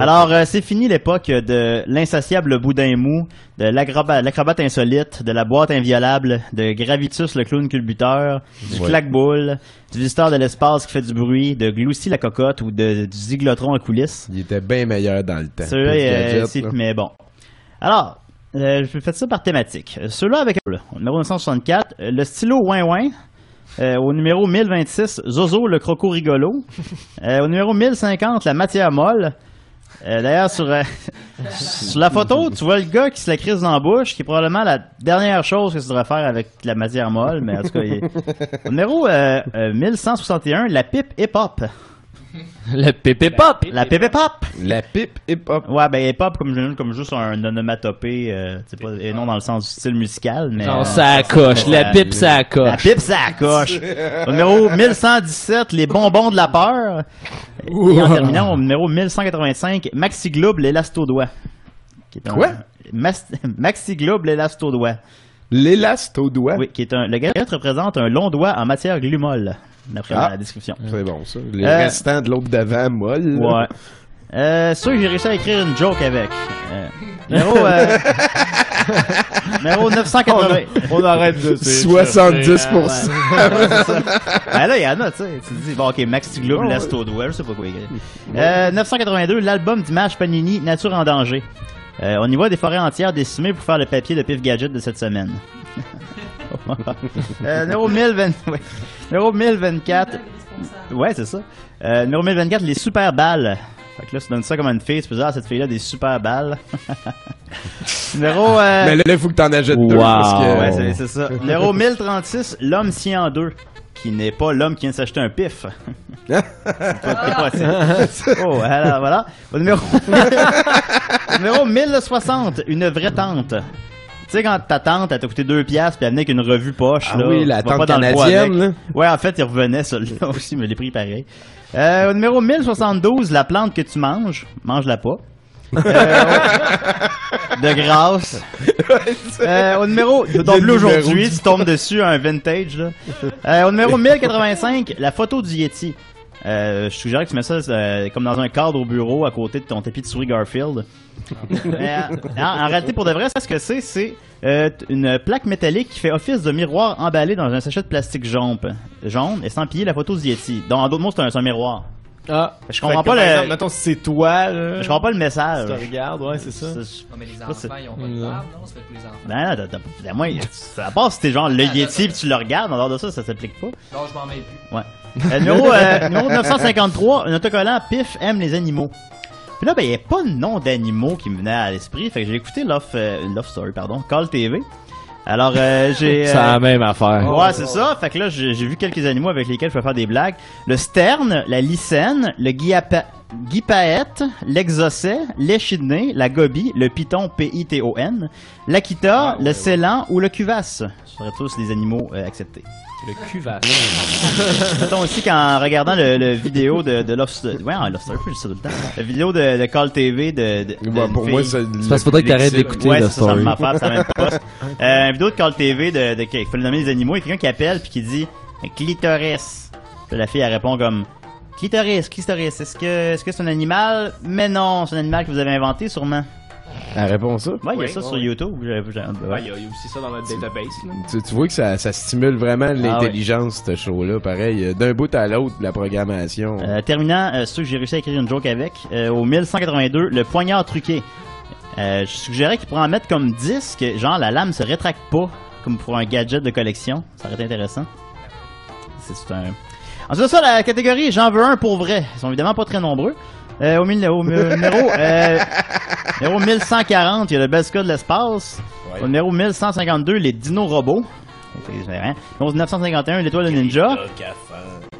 Alors, euh, c'est fini l'époque de l'insatiable boudin mou, de l'acroba- l'acrobate insolite, de la boîte inviolable, de Gravitus le clown culbuteur, du claque-boule, du visiteur de l'espace qui fait du bruit, de Glousy la cocotte ou de, du ziglotron en coulisses.
Il était bien meilleur dans le temps. Plus
euh, mais bon. Alors, euh, je vais faire ça par thématique. Euh, Ceux-là avec le numéro 964, euh, le stylo Ouin Ouin. euh, au numéro 1026, Zozo le croco rigolo. Au numéro 1050, la matière molle. Euh, D'ailleurs, sur, euh, sur la photo, tu vois le gars qui se la crise dans la bouche, qui est probablement la dernière chose que tu devrais faire avec la matière molle, mais en tout cas, il est- Au numéro euh, euh, 1161, la pipe hip-hop.
La pépé pop!
La pipe hip-hop!
La pipe hip-hop.
Ouais, ben hip-hop comme, comme juste un onomatopée, euh, pas, et non dans le sens du style musical, mais...
Non,
euh,
ça coche. La pipe, ça
La
coche.
pipe, ça coche. Au numéro 1117, les bonbons de la peur. Et en terminant, au numéro 1185, Maxi Globe, l'élastodoigt.
Quoi?
Maxi Globe, l'élastodoigt.
L'élastodoigt.
Oui, qui est un, le gadget représente un long doigt en matière glumolle, d'après
Ah.
la description.
C'est bon, ça. Les
Euh,
restants de l'autre d'avant, molle.
Ouais. Euh, sûr que j'ai réussi à écrire une joke avec. Euh, numéro, euh, numéro 980.
On arrête de se
70%.
Ouais, c'est ça. Ben là, il y en a, tu sais. Tu dis, bon, ok, Maxi Globe,
Ouais,
l'Est au doigt, je sais pas quoi écrire. Euh, 982, l'album d'image Panini, Nature en danger. Euh, on y voit des forêts entières décimées pour faire le papier de Pif Gadget de cette semaine. euh, numéro 1020, ouais. Numéro 1024. Ouais, c'est ça. Euh, numéro 1024, les super balles. Fait que là, tu donnes ça comme une fille, tu peux dire, ah, cette fille-là, des super balles. numéro. euh,
Mais là, il faut que t'en achètes deux. Parce que...
Ouais, c'est- c'est ça. Numéro 1036, l'homme scie en deux. Qui n'est pas l'homme qui vient de s'acheter un pif. c'est pas, c'est pas- oh, alors, voilà. Numéro... numéro 1060, une vraie tente. Tu sais, quand ta tante, elle t'a coûté 2 piastres, puis elle venait avec une revue poche,
Ah
là.
oui, la tante canadienne.
Ouais, en fait, il revenait, celui-là aussi, mais l'ai pris pareil. Euh, au numéro 1072, la plante que tu manges, mange-la pas. Euh, de grâce. Euh, au numéro, donc
numéro
aujourd'hui, tu tombes dessus un vintage. Là. Au numéro 1085, la photo du Yeti. Euh, je suggère que tu mets ça euh, comme dans un cadre au bureau à côté de ton tapis de souris Garfield. Mais, euh, en, en réalité, pour de vrai, ça, ce que c'est, c'est euh, une plaque métallique qui fait office de miroir emballé dans un sachet de plastique jaune, jaune et sans piller la photo du Yeti. Donc, en d'autres mots, c'est un, miroir.
Ah.
Je comprends pas le.
exemple, mettons, si c'est toi, là.
Je comprends pas le message.
Tu te regardes, ouais, c'est ça.
Non, mais les enfants, ils ont pas de barbe, non? C'est fait pour les enfants.
Ben, non, t'as- t'as- à part si t'es genre le Yeti pis tu le regardes, en dehors de ça, ça s'applique pas.
Non, je m'en mêle plus.
Ouais. Euh, numéro, euh, numéro 953, un autocollant PIF aime les animaux. Puis là, ben, il n'y a pas de nom d'animaux qui me venait à l'esprit. Fait que j'ai écouté Love, euh, Love Story, pardon, Call TV. Alors, euh, j'ai.
C'est la même affaire.
Ouais, c'est ça. Fait que là, j'ai vu quelques animaux avec lesquels je peux faire des blagues. Le sterne, la lycène, le guiapa- guipaète, l'exocet, l'échidné, la gobie, le python P-I-T-O-N, l'akita, le célan ou le cuvasse. Ce seraient tous des animaux euh, acceptés.
Le cuvasse.
Mettons aussi qu'en regardant le, le vidéo de, de ouais, en Love Story, je ça tout le temps. La vidéo de, de Call TV de,
Bah, pour moi,
fille-
c'est
C'est parce qu'il faudrait que t'arrêtes d'écouter
ouais,
Love
c'est ça, ça fait, ça m'a poste. Euh, une vidéo de Call TV de, de, qui fait nommer les animaux, il y a quelqu'un qui appelle puis qui dit clitoris. Puis la fille elle répond comme clitoris, clitoris. Est-ce que est-ce que c'est un animal Mais non, c'est un animal que vous avez inventé sûrement.
Elle répond ça?
Ouais, il y a ça
ouais.
sur YouTube. j'ai- j'ai-
Ouais, il y, a aussi ça dans notre database.
Tu, tu vois que ça, ça stimule vraiment
Ah
l'intelligence, ce show-là. Pareil, euh, d'un bout à l'autre, la programmation.
Euh, terminant, euh, ceux que j'ai réussi à écrire une joke avec, euh, au 1182, le poignard truqué. Euh, je suggérais qu'il pourrait en mettre comme disque, genre la lame se rétracte pas, comme pour un gadget de collection. Ça aurait été intéressant. C'est c'est un. Ensuite de ça, la catégorie J'en veux un pour vrai. Ils sont évidemment pas très nombreux. Euh, au, numéro, euh, numéro 1140, il y a le best de l'espace. Au numéro 1152, les dinos robots. C'est rien. Au 951, l'étoile de ninja.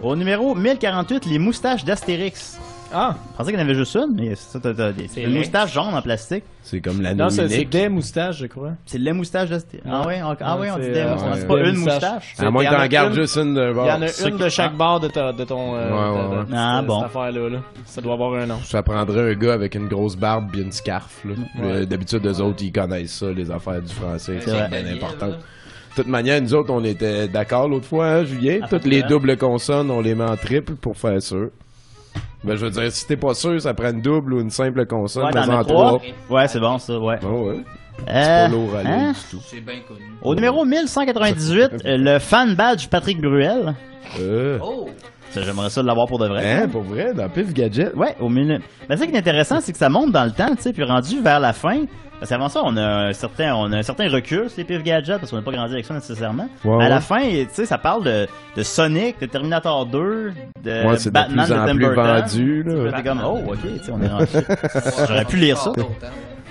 Au numéro 1048, les moustaches d'Astérix.
Ah!
Je pensais qu'il y en avait juste une, mais c'est ça, t'as, t'as des-
C'est
une moustache jaune en plastique.
C'est comme la
Non, c'est des moustaches, je crois.
C'est les moustaches de cette- Ah ouais, on- ah ouais, on dit
c'est,
des
euh,
moustaches.
ouais.
C'est pas une moustache.
À moins
Il
que
y en a
t'en gardes
une-
juste une de bord.
Il y en a une de chaque barre de, ta- de ton. euh,
Ouais,
de-
ouais.
de- de-
Ah, bon.
Cette affaire-là. là. Ça doit avoir un nom.
Ça prendrait un gars avec une grosse barbe bien une scarf. Là. Euh, D'habitude, eux autres, ils connaissent ça, les affaires du français.
C'est
bien important. De toute manière, nous autres, on était d'accord l'autre fois, hein, Julien?
Ah,
Toutes les doubles consonnes, on les met en triple pour faire sûr. Ben, je veux dire, si t'es pas sûr, ça prend une double ou une simple consonne,
Ouais,
en
trois.
trois.
Ouais, c'est bon, ça, ouais.
Ah ouais. C'est
Euh,
pas lourd à lire
hein?
du tout.
C'est bien connu.
Au numéro 1198, euh, le fan badge Patrick Bruel.
Euh.
Oh!
J'aimerais ça l'avoir pour de vrai.
Hein, pour vrai, dans Pif Gadget?
Ouais, au milieu. Ben, ça qui est intéressant, c'est que ça monte dans le temps, tu sais, puis rendu vers la fin. Parce qu'avant ça, on a un certain, on a un certain recul sur les pif gadgets parce qu'on n'a pas grandi avec ça nécessairement.
Ouais,
à la fin, tu sais, ça parle de, de Sonic, de Terminator 2, de
Ouais, c'est de
Batman
plus
de Tim
plus
Burton.
vendu, là.
Comme, oh, ok, tu sais, on est rendu. J'aurais pu lire ça.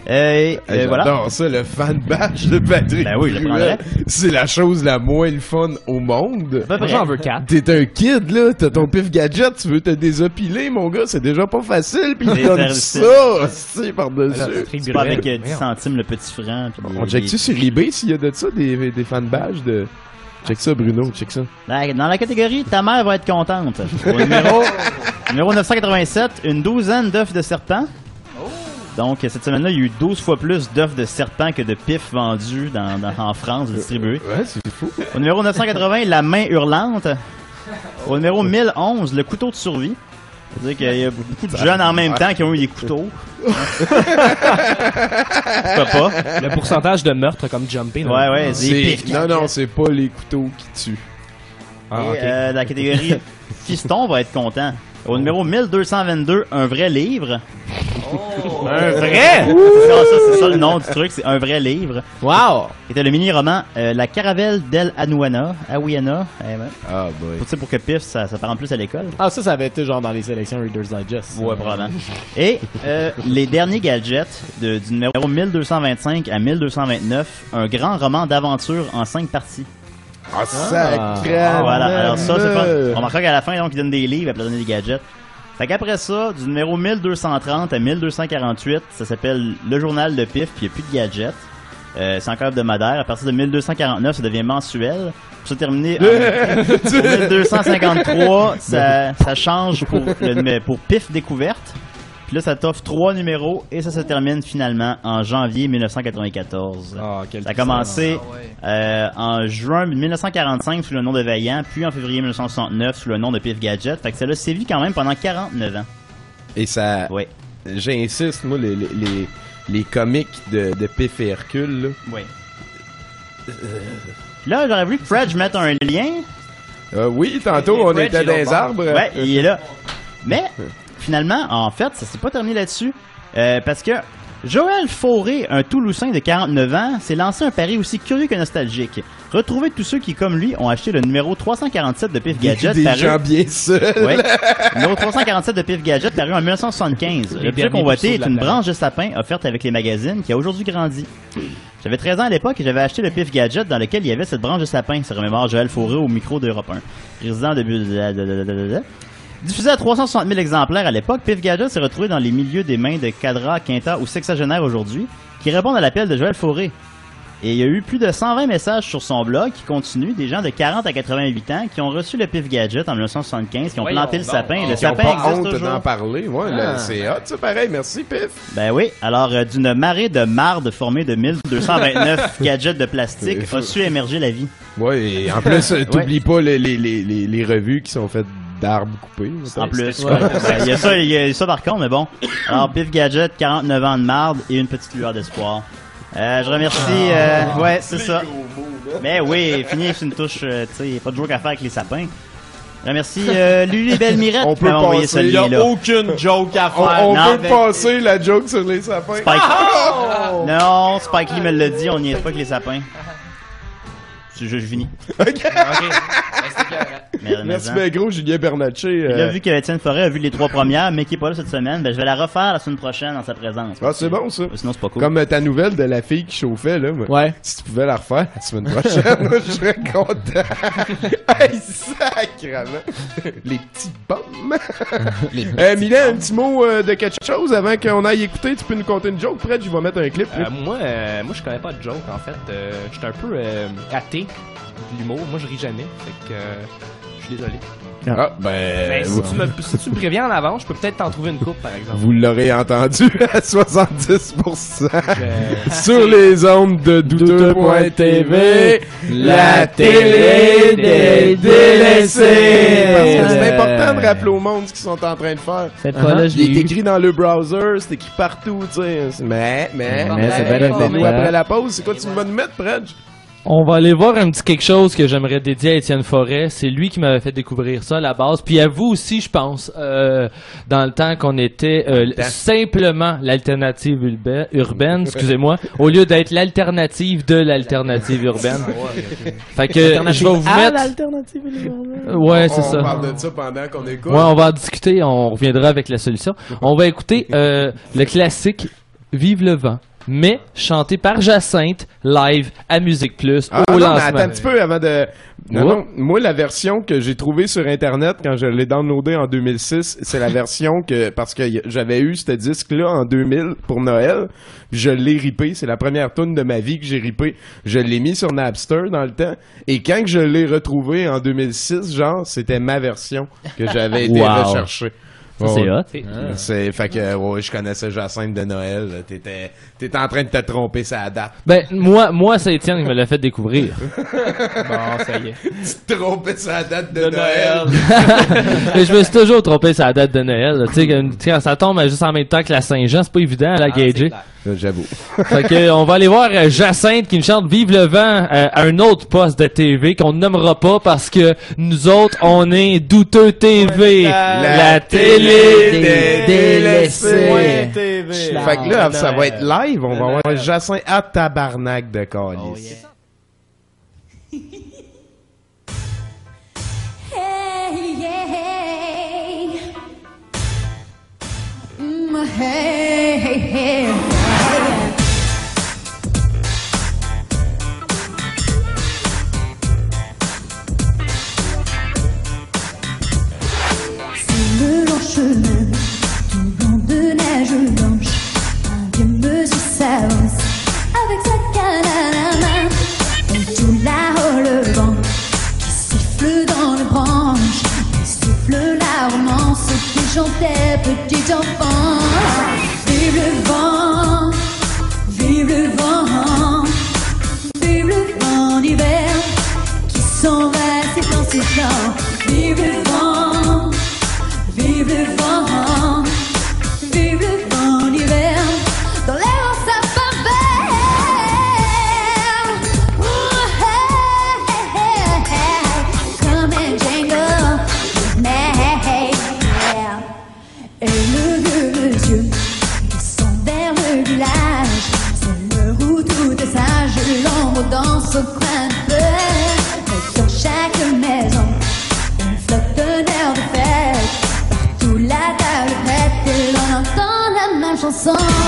Euh, et,
Hey,
euh, voilà.
J'adore ça, le fan badge de Patrick.
Ben oui, je le.
C'est la chose la moins le fun au monde.
J'en veux quatre.
T'es un kid, là, t'as ton pif gadget, tu veux te désopiler, mon gars, c'est déjà pas facile, pis il donne ça, c'est par-dessus.
C'est pas avec euh, 10 centimes le petit franc. puis
On check-tu sur eBay s'il y a de ça, des, des fan badges de... Check ça, Bruno, check ça.
Dans dans la catégorie Ta mère va être contente. Au numéro, numéro 987, une douzaine d'œufs de serpent. Donc, cette semaine-là, il y a eu 12 fois plus d'œufs de serpent que de pif vendus dans, dans- en France distribués.
Ouais, c'est fou.
Au numéro 980, la main hurlante. Au numéro 1011, le couteau de survie. C'est-à-dire qu'il y a beaucoup de jeunes en même temps qui ont eu des couteaux. Pourquoi pas?
Le pourcentage de meurtres comme jumpé.
Ouais, ouais,
C'est-
pifs.
Non, non, c'est pas les couteaux qui tuent.
Ah,
euh, la catégorie fiston va être content. Au numéro 1222, un vrai livre. Un vrai? C'est ça, ça, c'est ça le nom du truc, c'est un vrai livre.
Wow!
C'était le mini-roman euh, La caravelle d'El Anuana. Awiana. Eh ben.
Ah, boy.
Pour, tu sais, pour que Pif, ça, ça parle plus à l'école?
Ah, ça, ça avait été genre dans les sélections Reader's Digest.
Ouais, probablement. Et euh, les derniers gadgets de- du numéro 1225 à 1229, un grand roman d'aventure en cinq parties.
Ah, sacré!
Voilà, alors ça, c'est pas. On remarquera qu'à la fin, donc, ils donnent des livres après donner des gadgets. Fait qu'après ça, du numéro 1230 à 1248, ça s'appelle Le Journal de Pif, puis il n'y a plus de gadgets. Euh, c'est encore hebdomadaire. À partir de 1249, ça devient mensuel. Pour se terminer en, en 1253, ça, ça change pour, le, pour Pif Découverte. Puis là, ça t'offre trois numéros et ça se termine finalement en janvier 1994.
Ah, quel
ça a commencé
Ah,
euh, en juin 1945 sous le nom de Vaillant, puis en février 1969 sous le nom de Pif Gadget. Fait que ça l'a sévi quand même pendant 49 ans.
Et ça...
Ouais.
J'insiste, moi, les, les, les, les comics de, de Pif et Hercule, là.
Oui. Là, j'aurais voulu que Fred mette un lien.
Euh, oui, tantôt, on
Fred,
était dans les arbres.
Ouais, il est là. Mais, finalement, en fait, ça s'est pas terminé là-dessus. Euh, parce que Joël Fauré, un Toulousain de 49 ans, s'est lancé un pari aussi curieux que nostalgique. Retrouver tous ceux qui, comme lui, ont acheté le numéro 347 de Pif Gadget.
Des
paru-
gens bien seuls.
Numéro 347 de Pif Gadget paru en 1975.
Les
Le plus
derniers
convoité est une
planète.
branche de sapin offerte avec les magazines qui a aujourd'hui grandi. J'avais 13 ans à l'époque et j'avais acheté le Pif Gadget dans lequel il y avait cette branche de sapin. Ça remémore Joël Fauré au micro d'Europe 1. Résident de... Diffusé à 360 000 exemplaires à l'époque, Pif Gadget s'est retrouvé dans les milieux des mains de cadras, quintas ou sexagénaires aujourd'hui qui répondent à l'appel de Joël Fauré. Et il y a eu plus de 120 messages sur son blog qui continuent, des gens de 40 à 88 ans qui ont reçu le Pif Gadget en 1975, qui ont planté le sapin. et le
Qui ont
sapin
pas
existe
honte
toujours.
d'en parler. Ouais, là,
Ah.
c'est hot, ça, pareil. Merci, Pif.
Ben oui, alors euh, d'une marée de marde formée de 1229 gadgets de plastique a su émerger la vie?
Ouais, et en plus, t'oublies pas les, les, les, les, les revues qui sont faites d'arbres coupés.
En plus,
Ouais.
ouais. Ben, il y a ça, il y a ça par contre, mais bon. Alors Pif Gadget, 49 ans de marde et une petite lueur d'espoir. Euh, je remercie, euh, ouais, c'est ça. Mais oui, finir sur une touche, euh, tu sais, y a pas de joke à faire avec les sapins. Je remercie euh, Lulu Belmirette
On
qui
peut passer.
ce
Y a.
Aucune joke à
On,
faire.
on
Non,
peut
mais-
passer la joke sur les sapins.
Spike.
Oh!
Non, Spike Lee me l'a dit, on n'y est pas avec les sapins. Je, je finis.
Ok. Ben,
Mais- mais
Merci bien gros, Julien Bernatchez. Euh,
Là, vu que Étienne Forêt a vu les trois premières, mais qui est pas là cette semaine, ben, je vais la refaire la semaine prochaine en sa présence.
Ah, c'est bon, ça.
Sinon, c'est pas cool.
Comme euh, ta nouvelle de la fille qui chauffait, là. moi.
Ouais.
Si tu pouvais la refaire la semaine prochaine, moi, je serais content. hey, sacrément. Les petits bombes. euh, Milan, un petit mot euh, de quelque chose avant qu'on aille écouter. Tu peux nous conter une joke, Fred? Je vais mettre un clip.
Euh, moi, euh, moi, je connais pas de joke, en fait. Euh, je suis un peu euh, athée de l'humour. Moi, je ris jamais. Fait que euh, je suis désolé.
Ah, ben.
Ben, si, tu me, si tu me préviens en avance, je peux peut-être t'en trouver une coupe, par exemple.
vous l'aurez entendu à 70%
Je-
sur les ondes de douteux.tv, la télé des délaissés. Parce que c'est important de rappeler au monde ce qu'ils sont en train de faire.
Cette fois-là, je
Il
l'ai
est
eu.
écrit dans le browser, c'est écrit partout, tu sais. Mais, mais,
Mais c'est bien
après la pause, c'est quoi tu vas nous mettre, Predge?
On va aller voir un petit quelque chose que j'aimerais dédier à Étienne Forêt. C'est lui qui m'avait fait découvrir ça à la base. Puis à vous aussi, je pense, euh, dans le temps qu'on était euh, simplement l'alternative urba- urbaine, excusez-moi, au lieu d'être l'alternative de l'alternative urbaine. Fait que je vais vous mettre...
l'alternative.
Ouais, c'est
on
ça.
parle de ça pendant qu'on écoute.
Ouais, on va en discuter, on reviendra avec la solution. On va écouter euh, le classique Vive le vent, mais chanté par Jacinthe live à Musique Plus
Ah,
au
non, mais attends un petit peu avant de. Non, non, moi, la version que j'ai trouvée sur Internet quand je l'ai downloadé en 2006, c'est la version que. Parce que j'avais eu ce disque-là en 2000 pour Noël, puis je l'ai ripé. C'est la première tune de ma vie que j'ai ripé. Je l'ai mis sur Napster dans le temps, et quand je l'ai retrouvé en 2006, genre, c'était ma version que j'avais été
Wow.
rechercher.
Ça, c'est hot.
C'est, fait que, ouais, je connaissais Jacinthe de Noël. T'étais, t'étais en train de te tromper sa date.
Ben, moi, moi c'est Étienne qui me l'a fait découvrir.
Bon, ça y est.
Tu te trompais sa date de, Noël.
Mais je me suis toujours trompé la date de Noël. Tu sais, quand- ça tombe juste en même temps que la Saint-Jean, c'est pas évident à la gager.
Euh, J'avoue.
Fait que, euh, on va aller voir euh, Jacinthe qui nous chante Vive le vent à un autre poste de TV qu'on ne nommera pas parce que nous autres, on est douteux TV. La, télé des délaissés.
Fait que là, ça va être live. On va avoir Jacinthe à tabarnak de calice.
Hey, hey, Mm, hey, hey, hey. Petit enfant. Vive le vent, vive le vent, vive le vent d'hiver qui s'en va sifflant, sifflant. Vive le vent, chanson.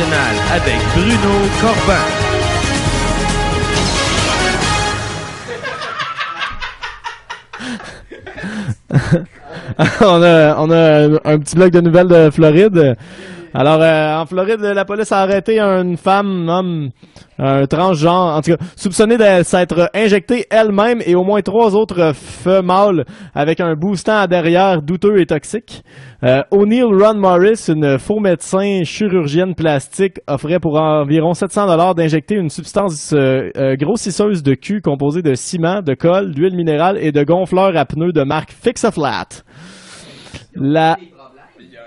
Avec
Bruno Corbin.
on, a, on a un petit bloc de nouvelles de Floride. Alors, euh, en Floride, la police a arrêté une femme, un homme, un transgenre, en tout cas, soupçonné de s'être injectée elle-même et au moins trois autres feux mâles avec un boostant à derrière douteux et toxique. Euh, O'Neill Ron Morris, une faux médecin chirurgienne plastique, offrait pour environ 700 dollars d'injecter une substance euh, euh, grossisseuse de cul composée de ciment, de colle, d'huile minérale et de gonfleur à pneus de marque Fix-A-Flat. La...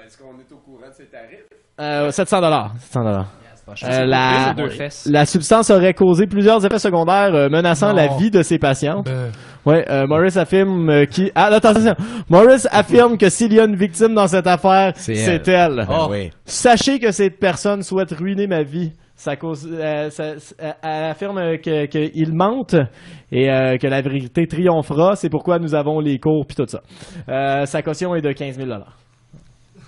Est-ce qu'on est au courant de ces tarifs?
Euh, 700 dollars. 700 dollars.
Cher.
la, substance aurait causé plusieurs effets secondaires euh, menaçant
Non.
la vie de ses patientes.
Ben.
Ouais, euh, Morris affirme euh, qui ah attention, Morris affirme que s'il y a une victime dans cette affaire,
C'est elle.
elle.
Ben
Oh.
oui.
Sachez que cette personne souhaite ruiner ma vie. Ça cause, euh, ça- elle affirme que qu'il mente et euh, que la vérité triomphera. C'est pourquoi nous avons les cours puis tout ça. Euh, sa caution est de 15 000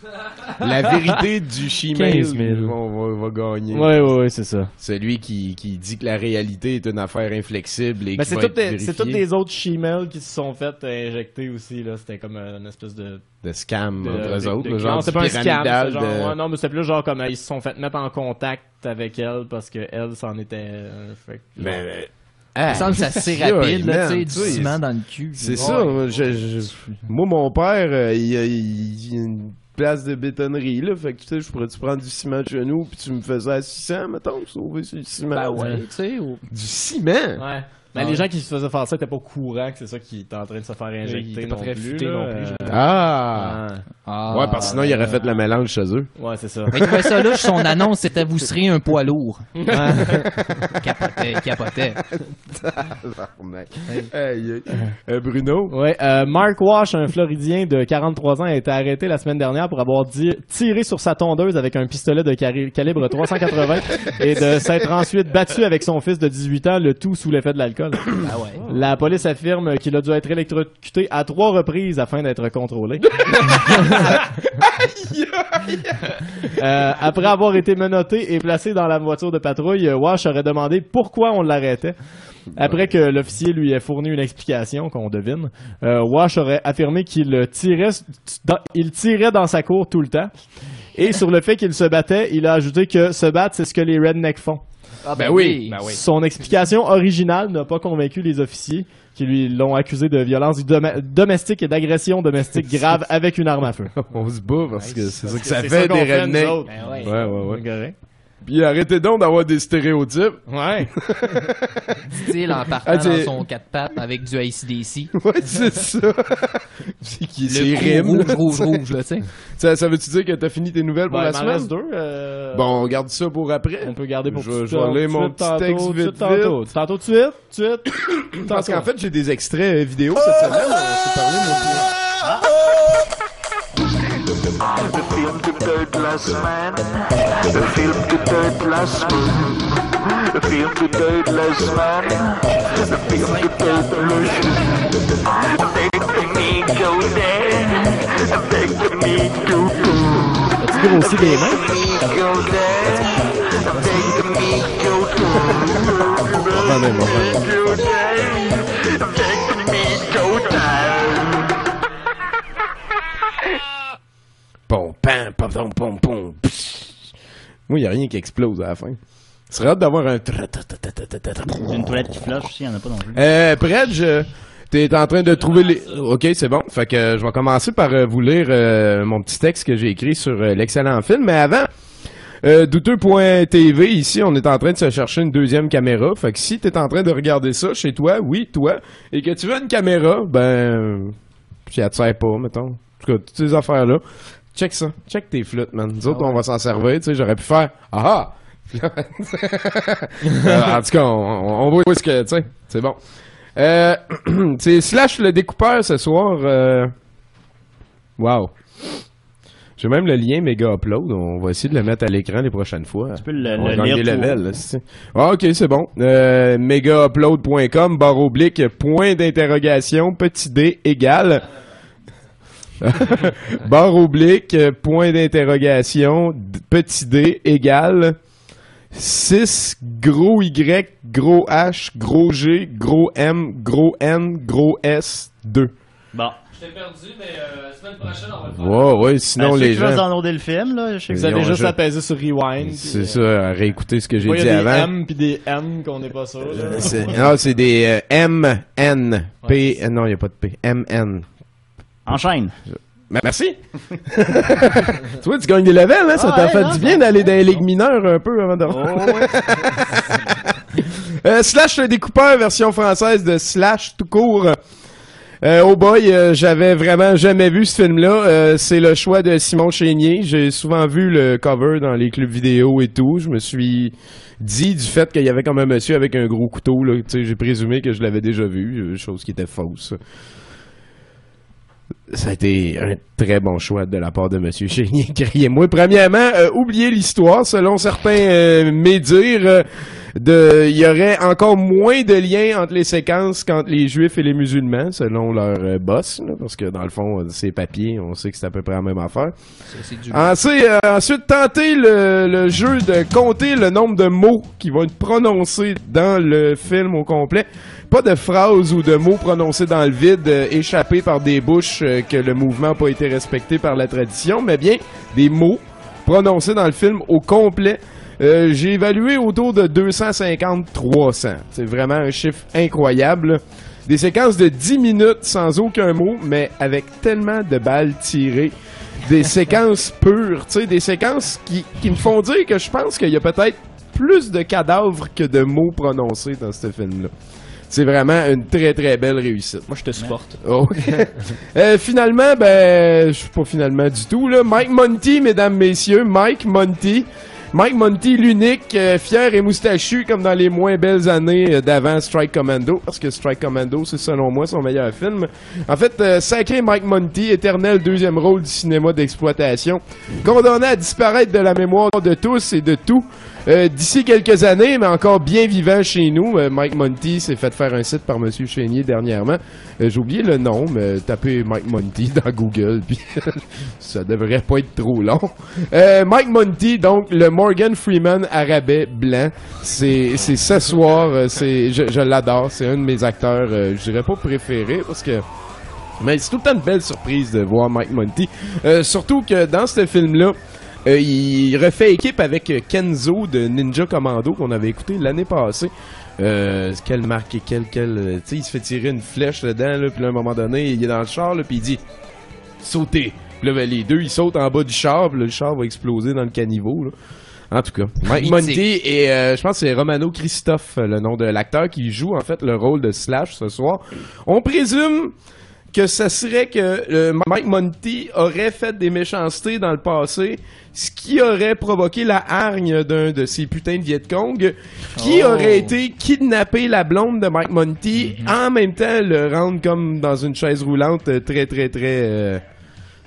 La vérité du She-Mail
15 000.
va, va- va gagner.
Ouais, ouais, c'est ça.
Celui qui, qui dit que la réalité est une affaire inflexible et
Ben,
qui
c'est
va
toutes,
être
les,
vérifiée.
c'est toutes les autres she-mails qui se sont faites euh, injecter aussi. là. C'était comme euh, une espèce de.
de scam
de-
entre eux autres,
de-
le genre
non, c'est pas un scam. c'est genre- ouais, non, mais c'est plus genre comme euh, ils se sont fait mettre en contact avec elle parce que elle s'en était. euh, fait
Mais,
genre-
Ah,
me semble que c'est assez
yeah,
rapide, là,
man,
tu sais, du ciment dans le cul.
C'est
Ouais.
ça. Moi, je- je- moi, mon père, euh, il, il- il a une place de bétonnerie, là. Fait que, tu sais, je pourrais-tu prendre du ciment de chez nous, puis tu me faisais à 600, mettons, sauver sur le ciment?
Ben ouais, tu sais. ou-
Du ciment?
Ouais. Mais
Ah
les gens qui se faisaient faire ça étaient pas au courant que c'est ça qui était en train de se faire injecter. non
très
plus,
futé
là,
non plus,
euh,
Ah!
Ah,
ouais, parce que sinon, il aurait
ben,
fait le mélange chez eux.
Ouais, c'est ça.
Mais il trouvait ça louche, son annonce, c'était vous serez un poids lourd. capotait, capotait.
Euh, Bruno?
Ouais, euh, Mark Wash, un Floridien de 43 ans, a été arrêté la semaine dernière pour avoir tiré sur sa tondeuse avec un pistolet de calibre 380 et de s'être ensuite battu avec son fils de 18 ans, le tout sous l'effet de l'alcool.
Ah ouais.
La police affirme qu'il a dû être électrocuté à trois reprises afin d'être contrôlé. Euh, après avoir été menotté et placé dans la voiture de patrouille, euh, Wash aurait demandé pourquoi on l'arrêtait. Après que l'officier lui ait fourni une explication, qu'on devine, euh, Wash aurait affirmé qu'il tirait, dans, il tirait dans sa cour tout le temps. Et sur le fait qu'il se battait, il a ajouté que se battre, c'est ce que les rednecks font.
Ah,
Ben oui.
Ben oui.
Son explication originale n'a pas convaincu les officiers qui lui l'ont accusé de violence domestique et d'agression domestique grave avec une arme à feu.
On se bat parce que c'est ça que ça fait des rednecks.
Ben ouais.
Ouais, ouais, ouais. Puis arrêtez donc d'avoir des stéréotypes.
Ouais.
Style en partant
Ah,
dans son quatre pattes avec du ACDC.
Ouais, c'est ça. c'est qui c'est
Le
rime.
rouge,
là.
rouge, rouge, là, tu sais.
Ça, ça veut-tu dire que t'as fini tes nouvelles pour
Ben,
la semaine?
reste deux. euh,
Bon, on garde ça pour après.
On peut garder pour
Je-
tout
je vais
tout
mon petit texte
tantôt,
vite,
tout de suite, Tantôt, tantôt de suite.
Parce qu'en fait, j'ai des extraits euh, vidéo cette semaine. On s'est parlé, mon
Le film de deuil de la semaine. Le film de deuil de la semaine. Le film de deuil de la semaine. Le film de deuil de la semaine. Avec me go there. Avec me go there.
As-tu grossi des mains?
Me go there. Avec me go there.
Attendez, moi,
Go there. Avec me go there.
Pom, pam, pom, pom, pom. Moi, il a rien qui explose à la fin. Ce serait hâte d'avoir un...
une toilette qui flush aussi, il n'y en a pas non plus.
Euh, Brad, je... T'es en train de trouver les... Ok, c'est bon. Fait que je vais commencer par euh, vous lire euh, mon petit texte que j'ai écrit sur euh, l'excellent film. Mais avant, euh, douteux.tv, ici, on est en train de se chercher une deuxième caméra. Fait que si t'es en train de regarder ça chez toi, oui, toi, et que tu veux une caméra, ben... Puis elle te sert pas, mettons. En tout cas, toutes ces affaires-là. Check ça. Check tes flûtes, man. Nous autres, on va s'en servir. Tu sais, j'aurais pu faire... Ah ah! Euh, en tout cas, on, on voit ce que... Tu sais, c'est bon. Euh, c'est Slash le découpeur ce soir. Euh... Wow. J'ai même le lien méga upload. On va essayer de le mettre à l'écran les prochaines fois. Tu
peux le-
on va
le lire
levels, là, Ah, ok, c'est bon. Euh, megaupload.com, barre oblique, point d'interrogation, petit d égale. barre oblique, euh, point d'interrogation, petit d égale 6 gros Y, gros H, gros G, gros M, gros N, gros S, 2.
Bon.
Je t'ai perdu, mais euh, semaine prochaine, on va le faire.
Ouais, ouais, sinon
Ben,
les
le film, là, je sais que
Vous avez juste
ju-
à peser sur rewind.
C'est ça, à réécouter ce que j'ai dit
y a des
avant.
M puis des N qu'on n'est pas sûr.
Non, c'est des euh, M, N, P, euh, non, il n'y a pas de P, M, N.
Enchaîne.
Ben, merci. tu vois, tu gagnes des levels, hein? Ça
Ah,
t'a
ouais,
fait
non,
du bien d'aller dans les ligues mineures un peu avant de Euh, Slash le découpeur, version française de Slash tout court. Euh, oh boy, euh, j'avais vraiment jamais vu ce film-là. Euh, c'est le choix de Simon Chénier. J'ai souvent vu le cover dans les clubs vidéo et tout. Je me suis dit du fait qu'il y avait comme un monsieur avec un gros couteau. Là, j'ai présumé que je l'avais déjà vu, chose qui était fausse. Ça a été un très bon choix de la part de Monsieur Chénier. Criez-moi. Premièrement, euh, oubliez l'histoire. Selon certains euh, médires, euh, de, il y aurait encore moins de liens entre les séquences qu'entre les Juifs et les musulmans, selon leur euh, boss. là, parce que dans le fond, ces papiers, on sait que c'est à peu près la même affaire.
Du
Ensuite, euh, ensuite tentez le, le jeu de compter le nombre de mots qui vont être prononcés dans le film au complet. Pas de phrases ou de mots prononcés dans le vide, euh, échappés par des bouches euh, que le mouvement n'a pas été respecté par la tradition, mais bien des mots prononcés dans le film au complet. Euh, J'ai évalué autour de 250-300. C'est vraiment un chiffre incroyable. Des séquences de 10 minutes sans aucun mot, mais avec tellement de balles tirées des séquences pures, tu sais, des séquences qui, qui me font dire que je pense qu'il y a peut-être plus de cadavres que de mots prononcés dans ce film-là. C'est vraiment une très très belle réussite.
Moi, je te supporte.
Euh, finalement, ben, je suis pas finalement du tout là. Mike Monty, mesdames, messieurs, Mike Monty. Mike Monty, l'unique, euh, fier et moustachu comme dans les moins belles années euh, d'avant Strike Commando, parce que Strike Commando, c'est selon moi son meilleur film. En fait, euh, sacré Mike Monty, éternel deuxième rôle du cinéma d'exploitation, condamné à disparaître de la mémoire de tous et de tout. Euh, D'ici quelques années, mais encore bien vivant chez nous, Mike Monty s'est fait faire un site par Monsieur Chénier dernièrement. J'ai oublié le nom, mais tapez Mike Monty dans Google, puis ça devrait pas être trop long. Mike Monty, donc le Morgan Freeman arabais blanc, c'est c'est ce soir, euh, c'est je, l'adore, c'est un de mes acteurs, euh, je dirais pas préférés parce que mais c'est tout le temps une belle surprise de voir Mike Monty. Euh, surtout que dans ce film-là, euh, il refait équipe avec Kenzo de Ninja Commando qu'on avait écouté l'année passée. Quelle marque et quel quel euh, tu il se fait tirer une flèche dedans là puis là, à un moment donné il est dans le char là puis il dit sauter Puis là ben, les deux ils sautent en bas du char puis là, le char va exploser dans le caniveau là. En tout cas, Mike. Monty et euh, je pense que c'est Romano Christophe, euh, le nom de l'acteur qui joue en fait le rôle de Slash ce soir. On présume que ça serait que euh, Mike Monty aurait fait des méchancetés dans le passé, ce qui aurait provoqué la hargne d'un de ces putains de Vietcong, qui
Oh.
aurait été kidnapper la blonde de Mike Monty, en même temps le rendre comme dans une chaise roulante très très très euh,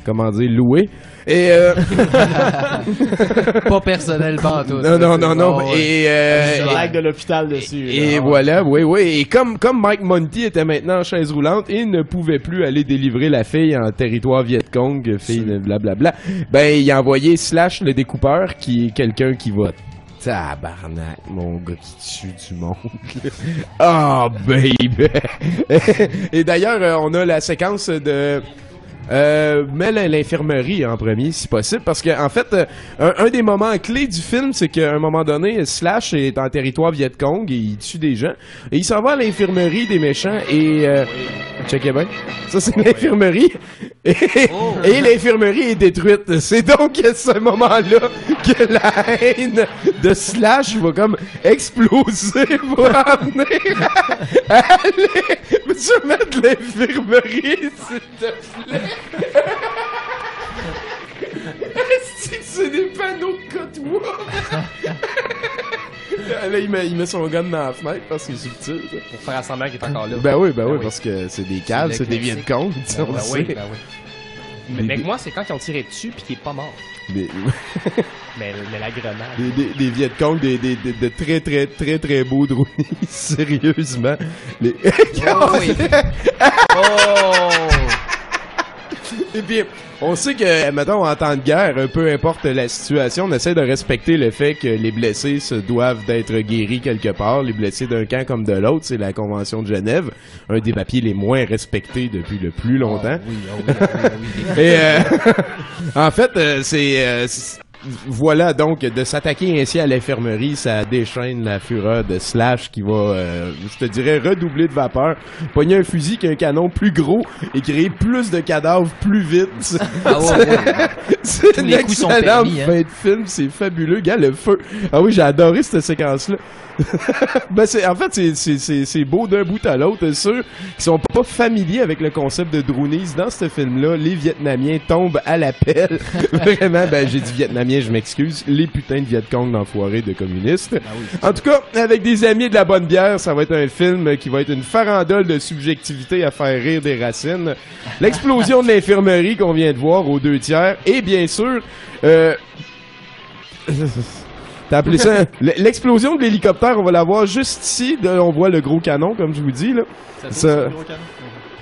comment dire loué. Et euh,
Pas personnel, pas tout.
non non non non
Oh,
et euh,
blague de l'hôpital dessus.
et
là.
voilà, oui, oui. Et comme, comme Mike Monty était maintenant en chaise roulante et ne pouvait plus aller délivrer la fille en territoire Vietcong, fille de blablabla, ben, il a envoyé Slash le découpeur, qui est quelqu'un qui va Tabarnak, mon gars qui tue du monde. oh, baby! Et d'ailleurs, euh, on a la séquence de... Euh, mets l'in- l'infirmerie en premier, si possible, parce que en fait, euh, un, un des moments clés du film, c'est qu'à un moment donné, Slash est en territoire Vietcong et il tue des gens, et il s'en va à l'infirmerie des méchants et euh, checkez bien, ça c'est l'infirmerie, et, et l'infirmerie est détruite. C'est donc à ce moment-là que la haine de Slash va comme exploser pour amener à aller mettre l'infirmerie, s'il te plaît. C'est des panneaux de cote-moi? Là, il met, il met son gun dans la fenêtre parce que c'est subtil. ça.
Pour faire semblant qu'il est encore là.
Ben oui, ben,
Ben
oui, parce que c'est des caves, c'est des
classique.
Vietcong, on
Ben
le
oui,
sait.
ben oui. Mais, mais moi, c'est quand ils ont tiré dessus puis qu'il est pas mort.
Des,
Mais, mais la grenade.
des, des, des Vietcong, des, des, des- de très très très très beaux drones, sérieusement. Les...
Oh, oui. Oh!
Et puis, on sait que, mettons, en temps de guerre, peu importe la situation, on essaie de respecter le fait que les blessés se doivent d'être guéris quelque part. Les blessés d'un camp comme de l'autre, c'est la Convention de Genève, un des papiers les moins respectés depuis le plus longtemps. Et euh, en fait, euh, c'est euh, c'est- voilà donc de s'attaquer ainsi à l'infirmerie, ça déchaîne la fureur de Slash qui va, euh, je te dirais, redoubler de vapeur, pogner un fusil qui a un canon plus gros et créer plus de cadavres plus vite.
Ah ouais, ouais.
C'est une
les coups sont
excellente
permis, hein.
fin de film, c'est fabuleux, gars, le feu. Ah oui, j'ai adoré cette séquence-là. ben c'est en fait c'est c'est c'est c'est beau d'un bout à l'autre ceux qui sont pas familiers avec le concept de droonies dans ce film là les vietnamiens tombent à l'appel vraiment ben j'ai dit vietnamien je m'excuse. Les putains de Vietcong d'enfoirés de communistes. En tout cas avec des amis de la bonne bière ça va être un film qui va être une farandole de subjectivité à faire rire des racines. L'explosion de l'infirmerie qu'on vient de voir aux deux tiers. Et bien sûr euh, T'as appelé ça l'explosion de l'hélicoptère, on va la voir juste ici. On voit le gros canon, comme je vous dis là. Ça-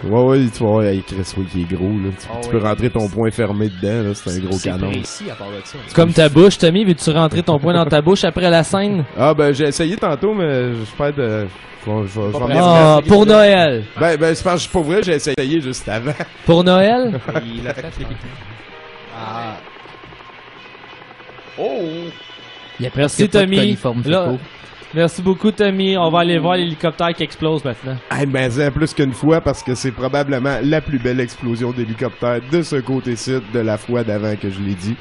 Ouais, ouais, tu vois, ouais, Chris, oui, qui est gros là. Tu,
Ah
tu
oui.
peux rentrer ton poing fermé dedans, là. C'est un gros
C'est
canon.
précis à part de ça.
C'est comme ta bouche, Tommy. Veux-tu rentrer ton poing dans ta bouche après la scène?
Ah, ben, j'ai essayé tantôt, mais je perds de. Je je me
Ah, pour Noël.
Ben, ben, c'est parce que pour vrai, j'ai essayé juste avant.
Pour Noël?
Il a fait
Ah. Oh!
Il y a presque pas de
Tommy.
coliforme
Là. Merci beaucoup, Tommy. On va aller voir l'hélicoptère qui explose maintenant.
Hey, ben, c'est plus qu'une fois parce que c'est probablement la plus belle explosion d'hélicoptère de ce côté-ci de la fois d'avant que je l'ai dit.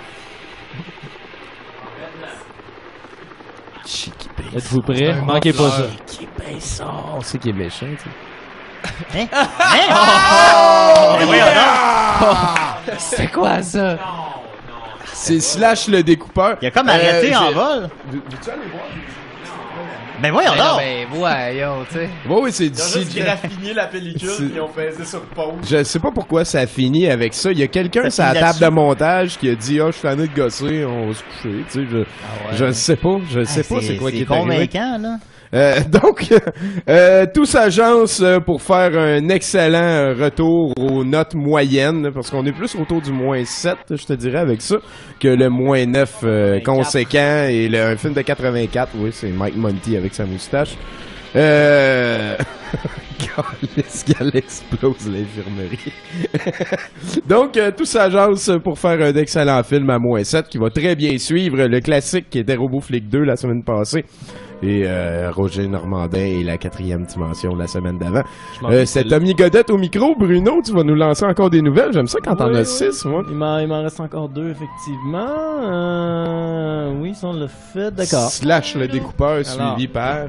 Êtes-vous prêts? Manquez pas ça.
Qui? On sait qu'il est méchant, tu sais.
Hein?
Oh! Yeah!
C'est quoi ça?
C'est Slash le découpeur.
Il a comme arrêté
Euh,
en vol.
Veux- Veux-tu aller voir?
Ben voyons
Ben non, ben voyons, tu sais.
Ouais, oui, c'est
Ils ont
d'ici.
juste graffiné la pellicule
C'est-
et ils ont pesé sur pause.
Je sais pas pourquoi ça a fini avec ça. Il y a quelqu'un
Ça
sur la table de montage qui a dit Ah, je suis tanné de gosser, on va se coucher. Tu sais, je, je sais pas. Je sais pas c'est quoi qui est arrivé.
convaincant, là.
Euh, donc, euh, tout s'agence euh, pour faire un excellent retour aux notes moyennes, parce qu'on est plus autour du moins 7, je te dirais, avec ça, que le moins 9 euh, conséquent, et le, un film de 84, oui, c'est Mike Monty avec sa moustache. Euh... Qu'elle explose l'infirmerie. Donc, euh, tout s'agence pour faire un excellent film à moins 7 qui va très bien suivre le classique qui était Robo Flick 2 la semaine passée et euh, Roger Normandin et la quatrième dimension la semaine d'avant. Euh, c'est Tommy Godette au micro. Bruno, tu vas nous lancer encore des nouvelles. J'aime ça quand t'en
Oui,
as
oui.
six, moi.
Il m'en, reste encore deux, effectivement. Euh, oui, ça on l'a fait, d'accord.
Slash le découpeur
Alors.
suivi par...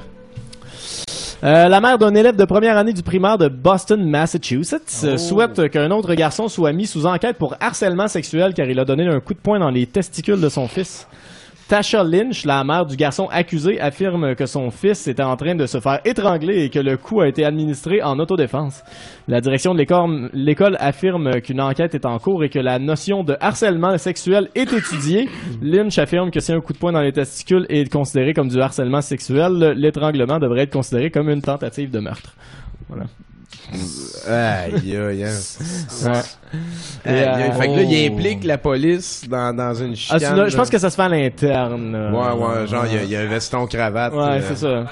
Euh, la mère d'un élève de première année du primaire de Boston, Massachusetts,
Oh.
souhaite qu'un autre garçon soit mis sous enquête pour harcèlement sexuel car il a donné un coup de poing dans les testicules de son fils. Tasha Lynch, la mère du garçon accusé, affirme que son fils était en train de se faire étrangler et que le coup a été administré en autodéfense. La direction de l'école, affirme qu'une enquête est en cours et que la notion de harcèlement sexuel est étudiée. Lynch affirme que si un coup de poing dans les testicules est considéré comme du harcèlement sexuel, l'étranglement devrait être considéré comme une tentative de meurtre.
Aïe, aïe.
Ouais.
Aïe,
euh,
Fait que là, il implique la police dans, dans une
Ah,
chicane.
là, je pense que ça se fait à l'interne. euh,
Ouais, ouais, genre, il y a- il y, a un veston cravate.
Ouais,
euh,
c'est ça.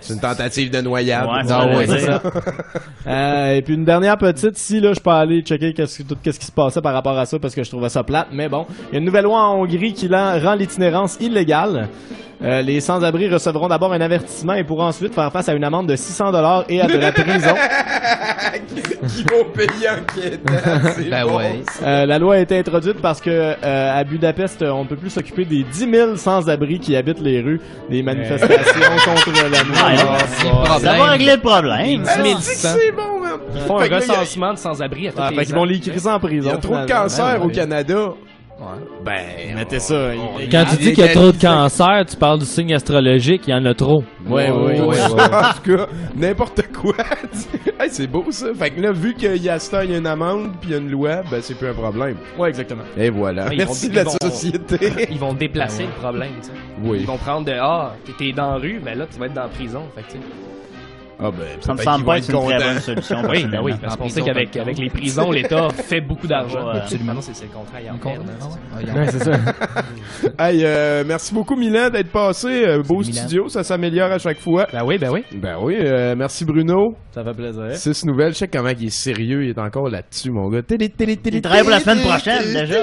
C'est une tentative de noyade.
Ouais,
Ah
ça,
ouais,
c'est
c'est ça. Euh, et puis une dernière petite, si là je peux aller checker qu'est-ce, que- tout qu'est-ce qui se passait par rapport à ça parce que je trouvais ça plate, mais bon, il y a une nouvelle loi en Hongrie qui la- rend l'itinérance illégale. Euh, les sans-abri recevront d'abord un avertissement et pourront ensuite faire face à une amende de 600 dollars et à de la prison.
Qui vont payer en
Ben
bon,
ouais.
Euh, la loi a été introduite parce que euh, à Budapest, on ne peut plus s'occuper des 10 000 sans-abri qui habitent les rues des manifestations contre la
Ouais,
loi.
Ça va régler le problème.
Ah, c'est que c'est bon, man.
Ils font
Fait
un
il a-
recensement de sans-abri à tous
Ah,
les ans.
vont les en
Il
prison.
y a trop de cancer au
ouais.
Ben,
Mettez ça. il-
Quand tu dis qu'il y a trop de cancer, tu parles du signe astrologique, il y en a trop.
Ouais, ouais, ouais. ouais.
en tout cas, n'importe quoi. hey, c'est beau ça. Fait que là, vu qu'il y a ça, il y a une amende puis il y a une loi, ben c'est plus un problème.
Ouais, exactement.
Et voilà.
Ils
Merci
vont-
de la
ils vont-
société.
Ils vont déplacer le problème, tu sais.
Oui.
Ils vont prendre de Ah, t'es- dans la rue, mais là, tu vas être dans la prison. Fait que, tu sais.
Ah ben,
Ça me semble pas être une très bonne solution.
Oui, ben oui, parce qu'on sait qu'avec avec les prisons, l'État fait beaucoup d'argent.
Ouais.
Absolument. Non, c'est le contraire. il en perd.
Ah,
c'est ça.
Hey, euh, merci beaucoup Milan d'être passé. Euh, beau studio, ça s'améliore à chaque fois.
Ben oui, ben oui.
Ben oui, euh, merci Bruno.
Ça fait plaisir.
Six nouvelles, je sais comment il est sérieux, il est encore là-dessus, mon gars. Télé, télé, télé,
Il travaille pour la semaine prochaine, déjà.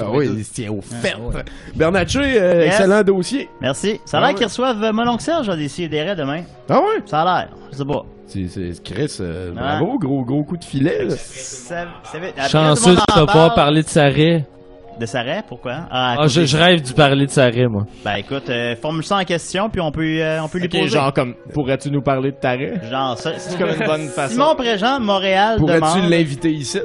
Ah oui, il se tient au
Ah,
fait.
ouais.
Bernatchez, excellent dossier.
Merci. Ça a
Ah
l'air qu'ils reçoivent Mon oncle Serge à des des demain.
Ah ouais?
Ça a l'air. Je sais pas.
C'est, c'est Chris, euh,
Ah.
bravo, gros, gros coup de filet. là.
Ça- ça après,
Chanceux de
en
pas parler de Sarret.
De Sarret, pourquoi? Ah,
Ah, je, je rêve du parler de Sarret, moi.
Ben écoute, euh, formule ça en question, puis on peut, euh, on peut lui
Ok,
poser.
genre comme, pourrais-tu nous parler de taré?
Genre, ça,
C'est comme une bonne façon.
Simon Préjean, Montréal,
Pourrais-tu
demande...
l'inviter ici?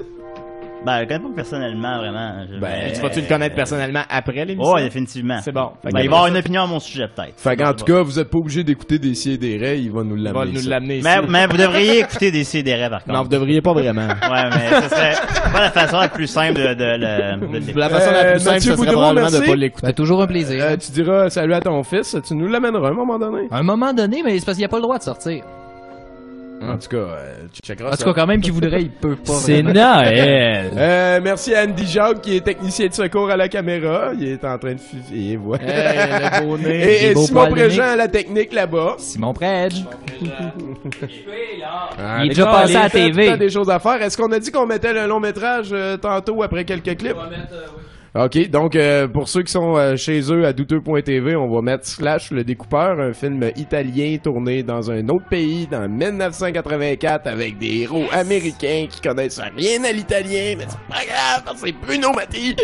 Ben, je le connais pas personnellement, vraiment. Je-
Ben,
Tu vas-tu le connaître personnellement après l'émission?
Oh, définitivement.
C'est bon. Fait
Ben,
que
il va avoir une opinion à mon sujet, peut-être.
Fait qu'en tout cas, vous êtes pas obligé d'écouter des si et des raies, il va nous
Il va
l'amener.
nous l'amener ici.
Mais, mais vous devriez écouter des CDR, par contre.
Non, vous devriez pas vraiment.
Ouais, mais ce serait pas la façon la plus simple de, de.
La façon la
Euh,
plus simple,
Mathieu
ce serait
Boudreau,
probablement de
merci.
pas l'écouter.
Ben, toujours un plaisir.
Euh, tu diras salut à ton fils, tu nous l'amèneras à un moment donné.
À un moment donné, mais c'est parce qu'il n'y a pas le droit de sortir.
En tout cas, euh, tu checkeras
En tout
ça.
cas, quand même, qu'il voudrait, il peut pas.
C'est
vraiment.
Noël.
Euh, merci à Andy Jacques qui est technicien de secours à la caméra. Il est en train de filer. Voilà.
Hey, le beau nez.
Et, Simon Préjean à la technique là-bas.
Simon Predge.
Ah,
Il est déjà passé à la TV.
t'as des choses à faire. Est-ce qu'on a dit qu'on mettait le long métrage euh, tantôt après quelques clips? Ok, donc euh, pour ceux qui sont euh, chez eux à douteux.tv, on va mettre Slash le découpeur, un film italien tourné dans un autre pays dans 1984 avec des héros américains qui connaissent rien à l'italien, mais c'est pas grave, c'est Bruno Matti.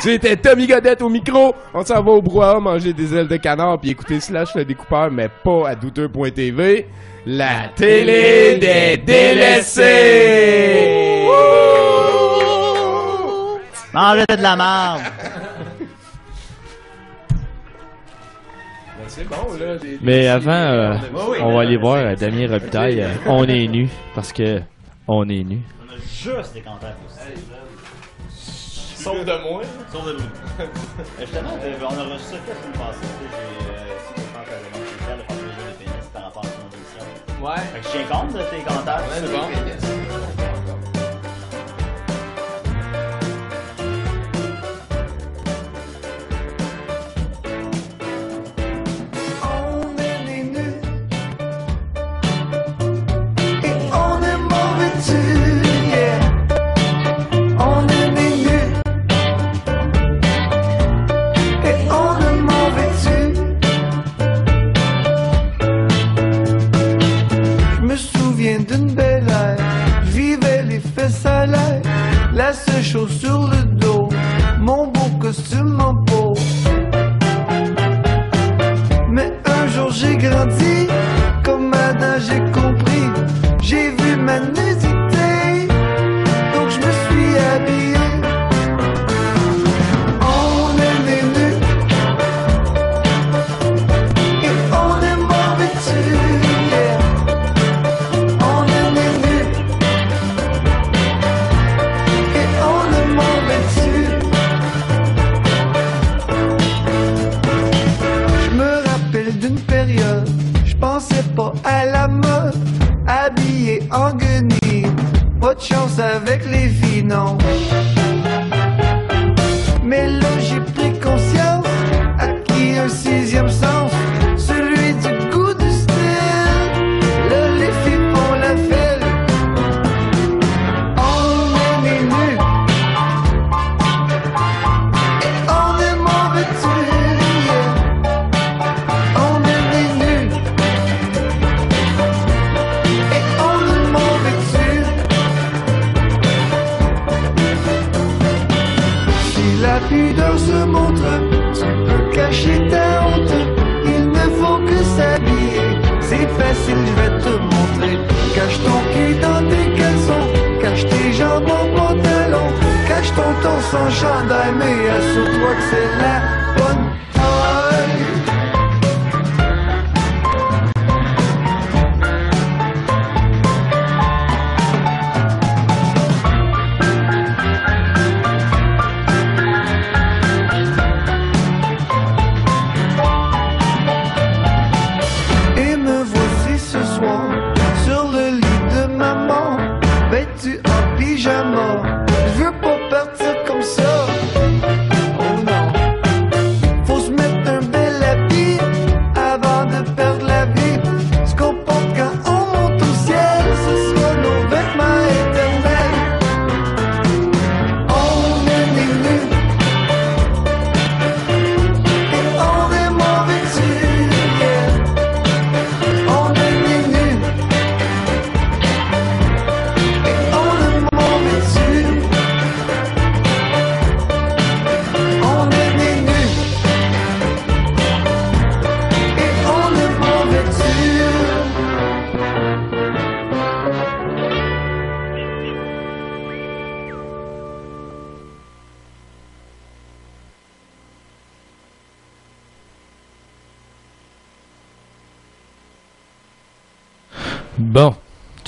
C'était Tommy Godette au micro. On s'en va au brouhaha manger des ailes de canard puis écouter Slash le découpeur, mais pas à douteux.tv. La télé des délaissés!
Mangez de la merde.
C'est bon, là. des-
Mais
des-
avant, euh,
Oui, oui.
on va aller voir euh, Damien Robitaille. euh, on est nu. Parce que on est nu.
On a juste des commentaires positifs.
Sauf de moi.
Sauf de. Euh, Justement, euh, on a reçu ça la semaine passée. J'ai euh, essayé de faire le jeu de pénis par rapport à son émission.
Ouais.
Fait que je tiens compte de tes commentaires.
Ouais, c'est bon.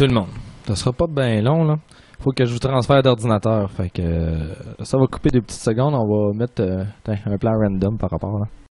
Tout le monde. Ça sera pas bien long, là. Faut que je vous transfère d'ordinateur. Fait que euh, ça va couper des petites secondes. On va mettre euh, un plan random par rapport là.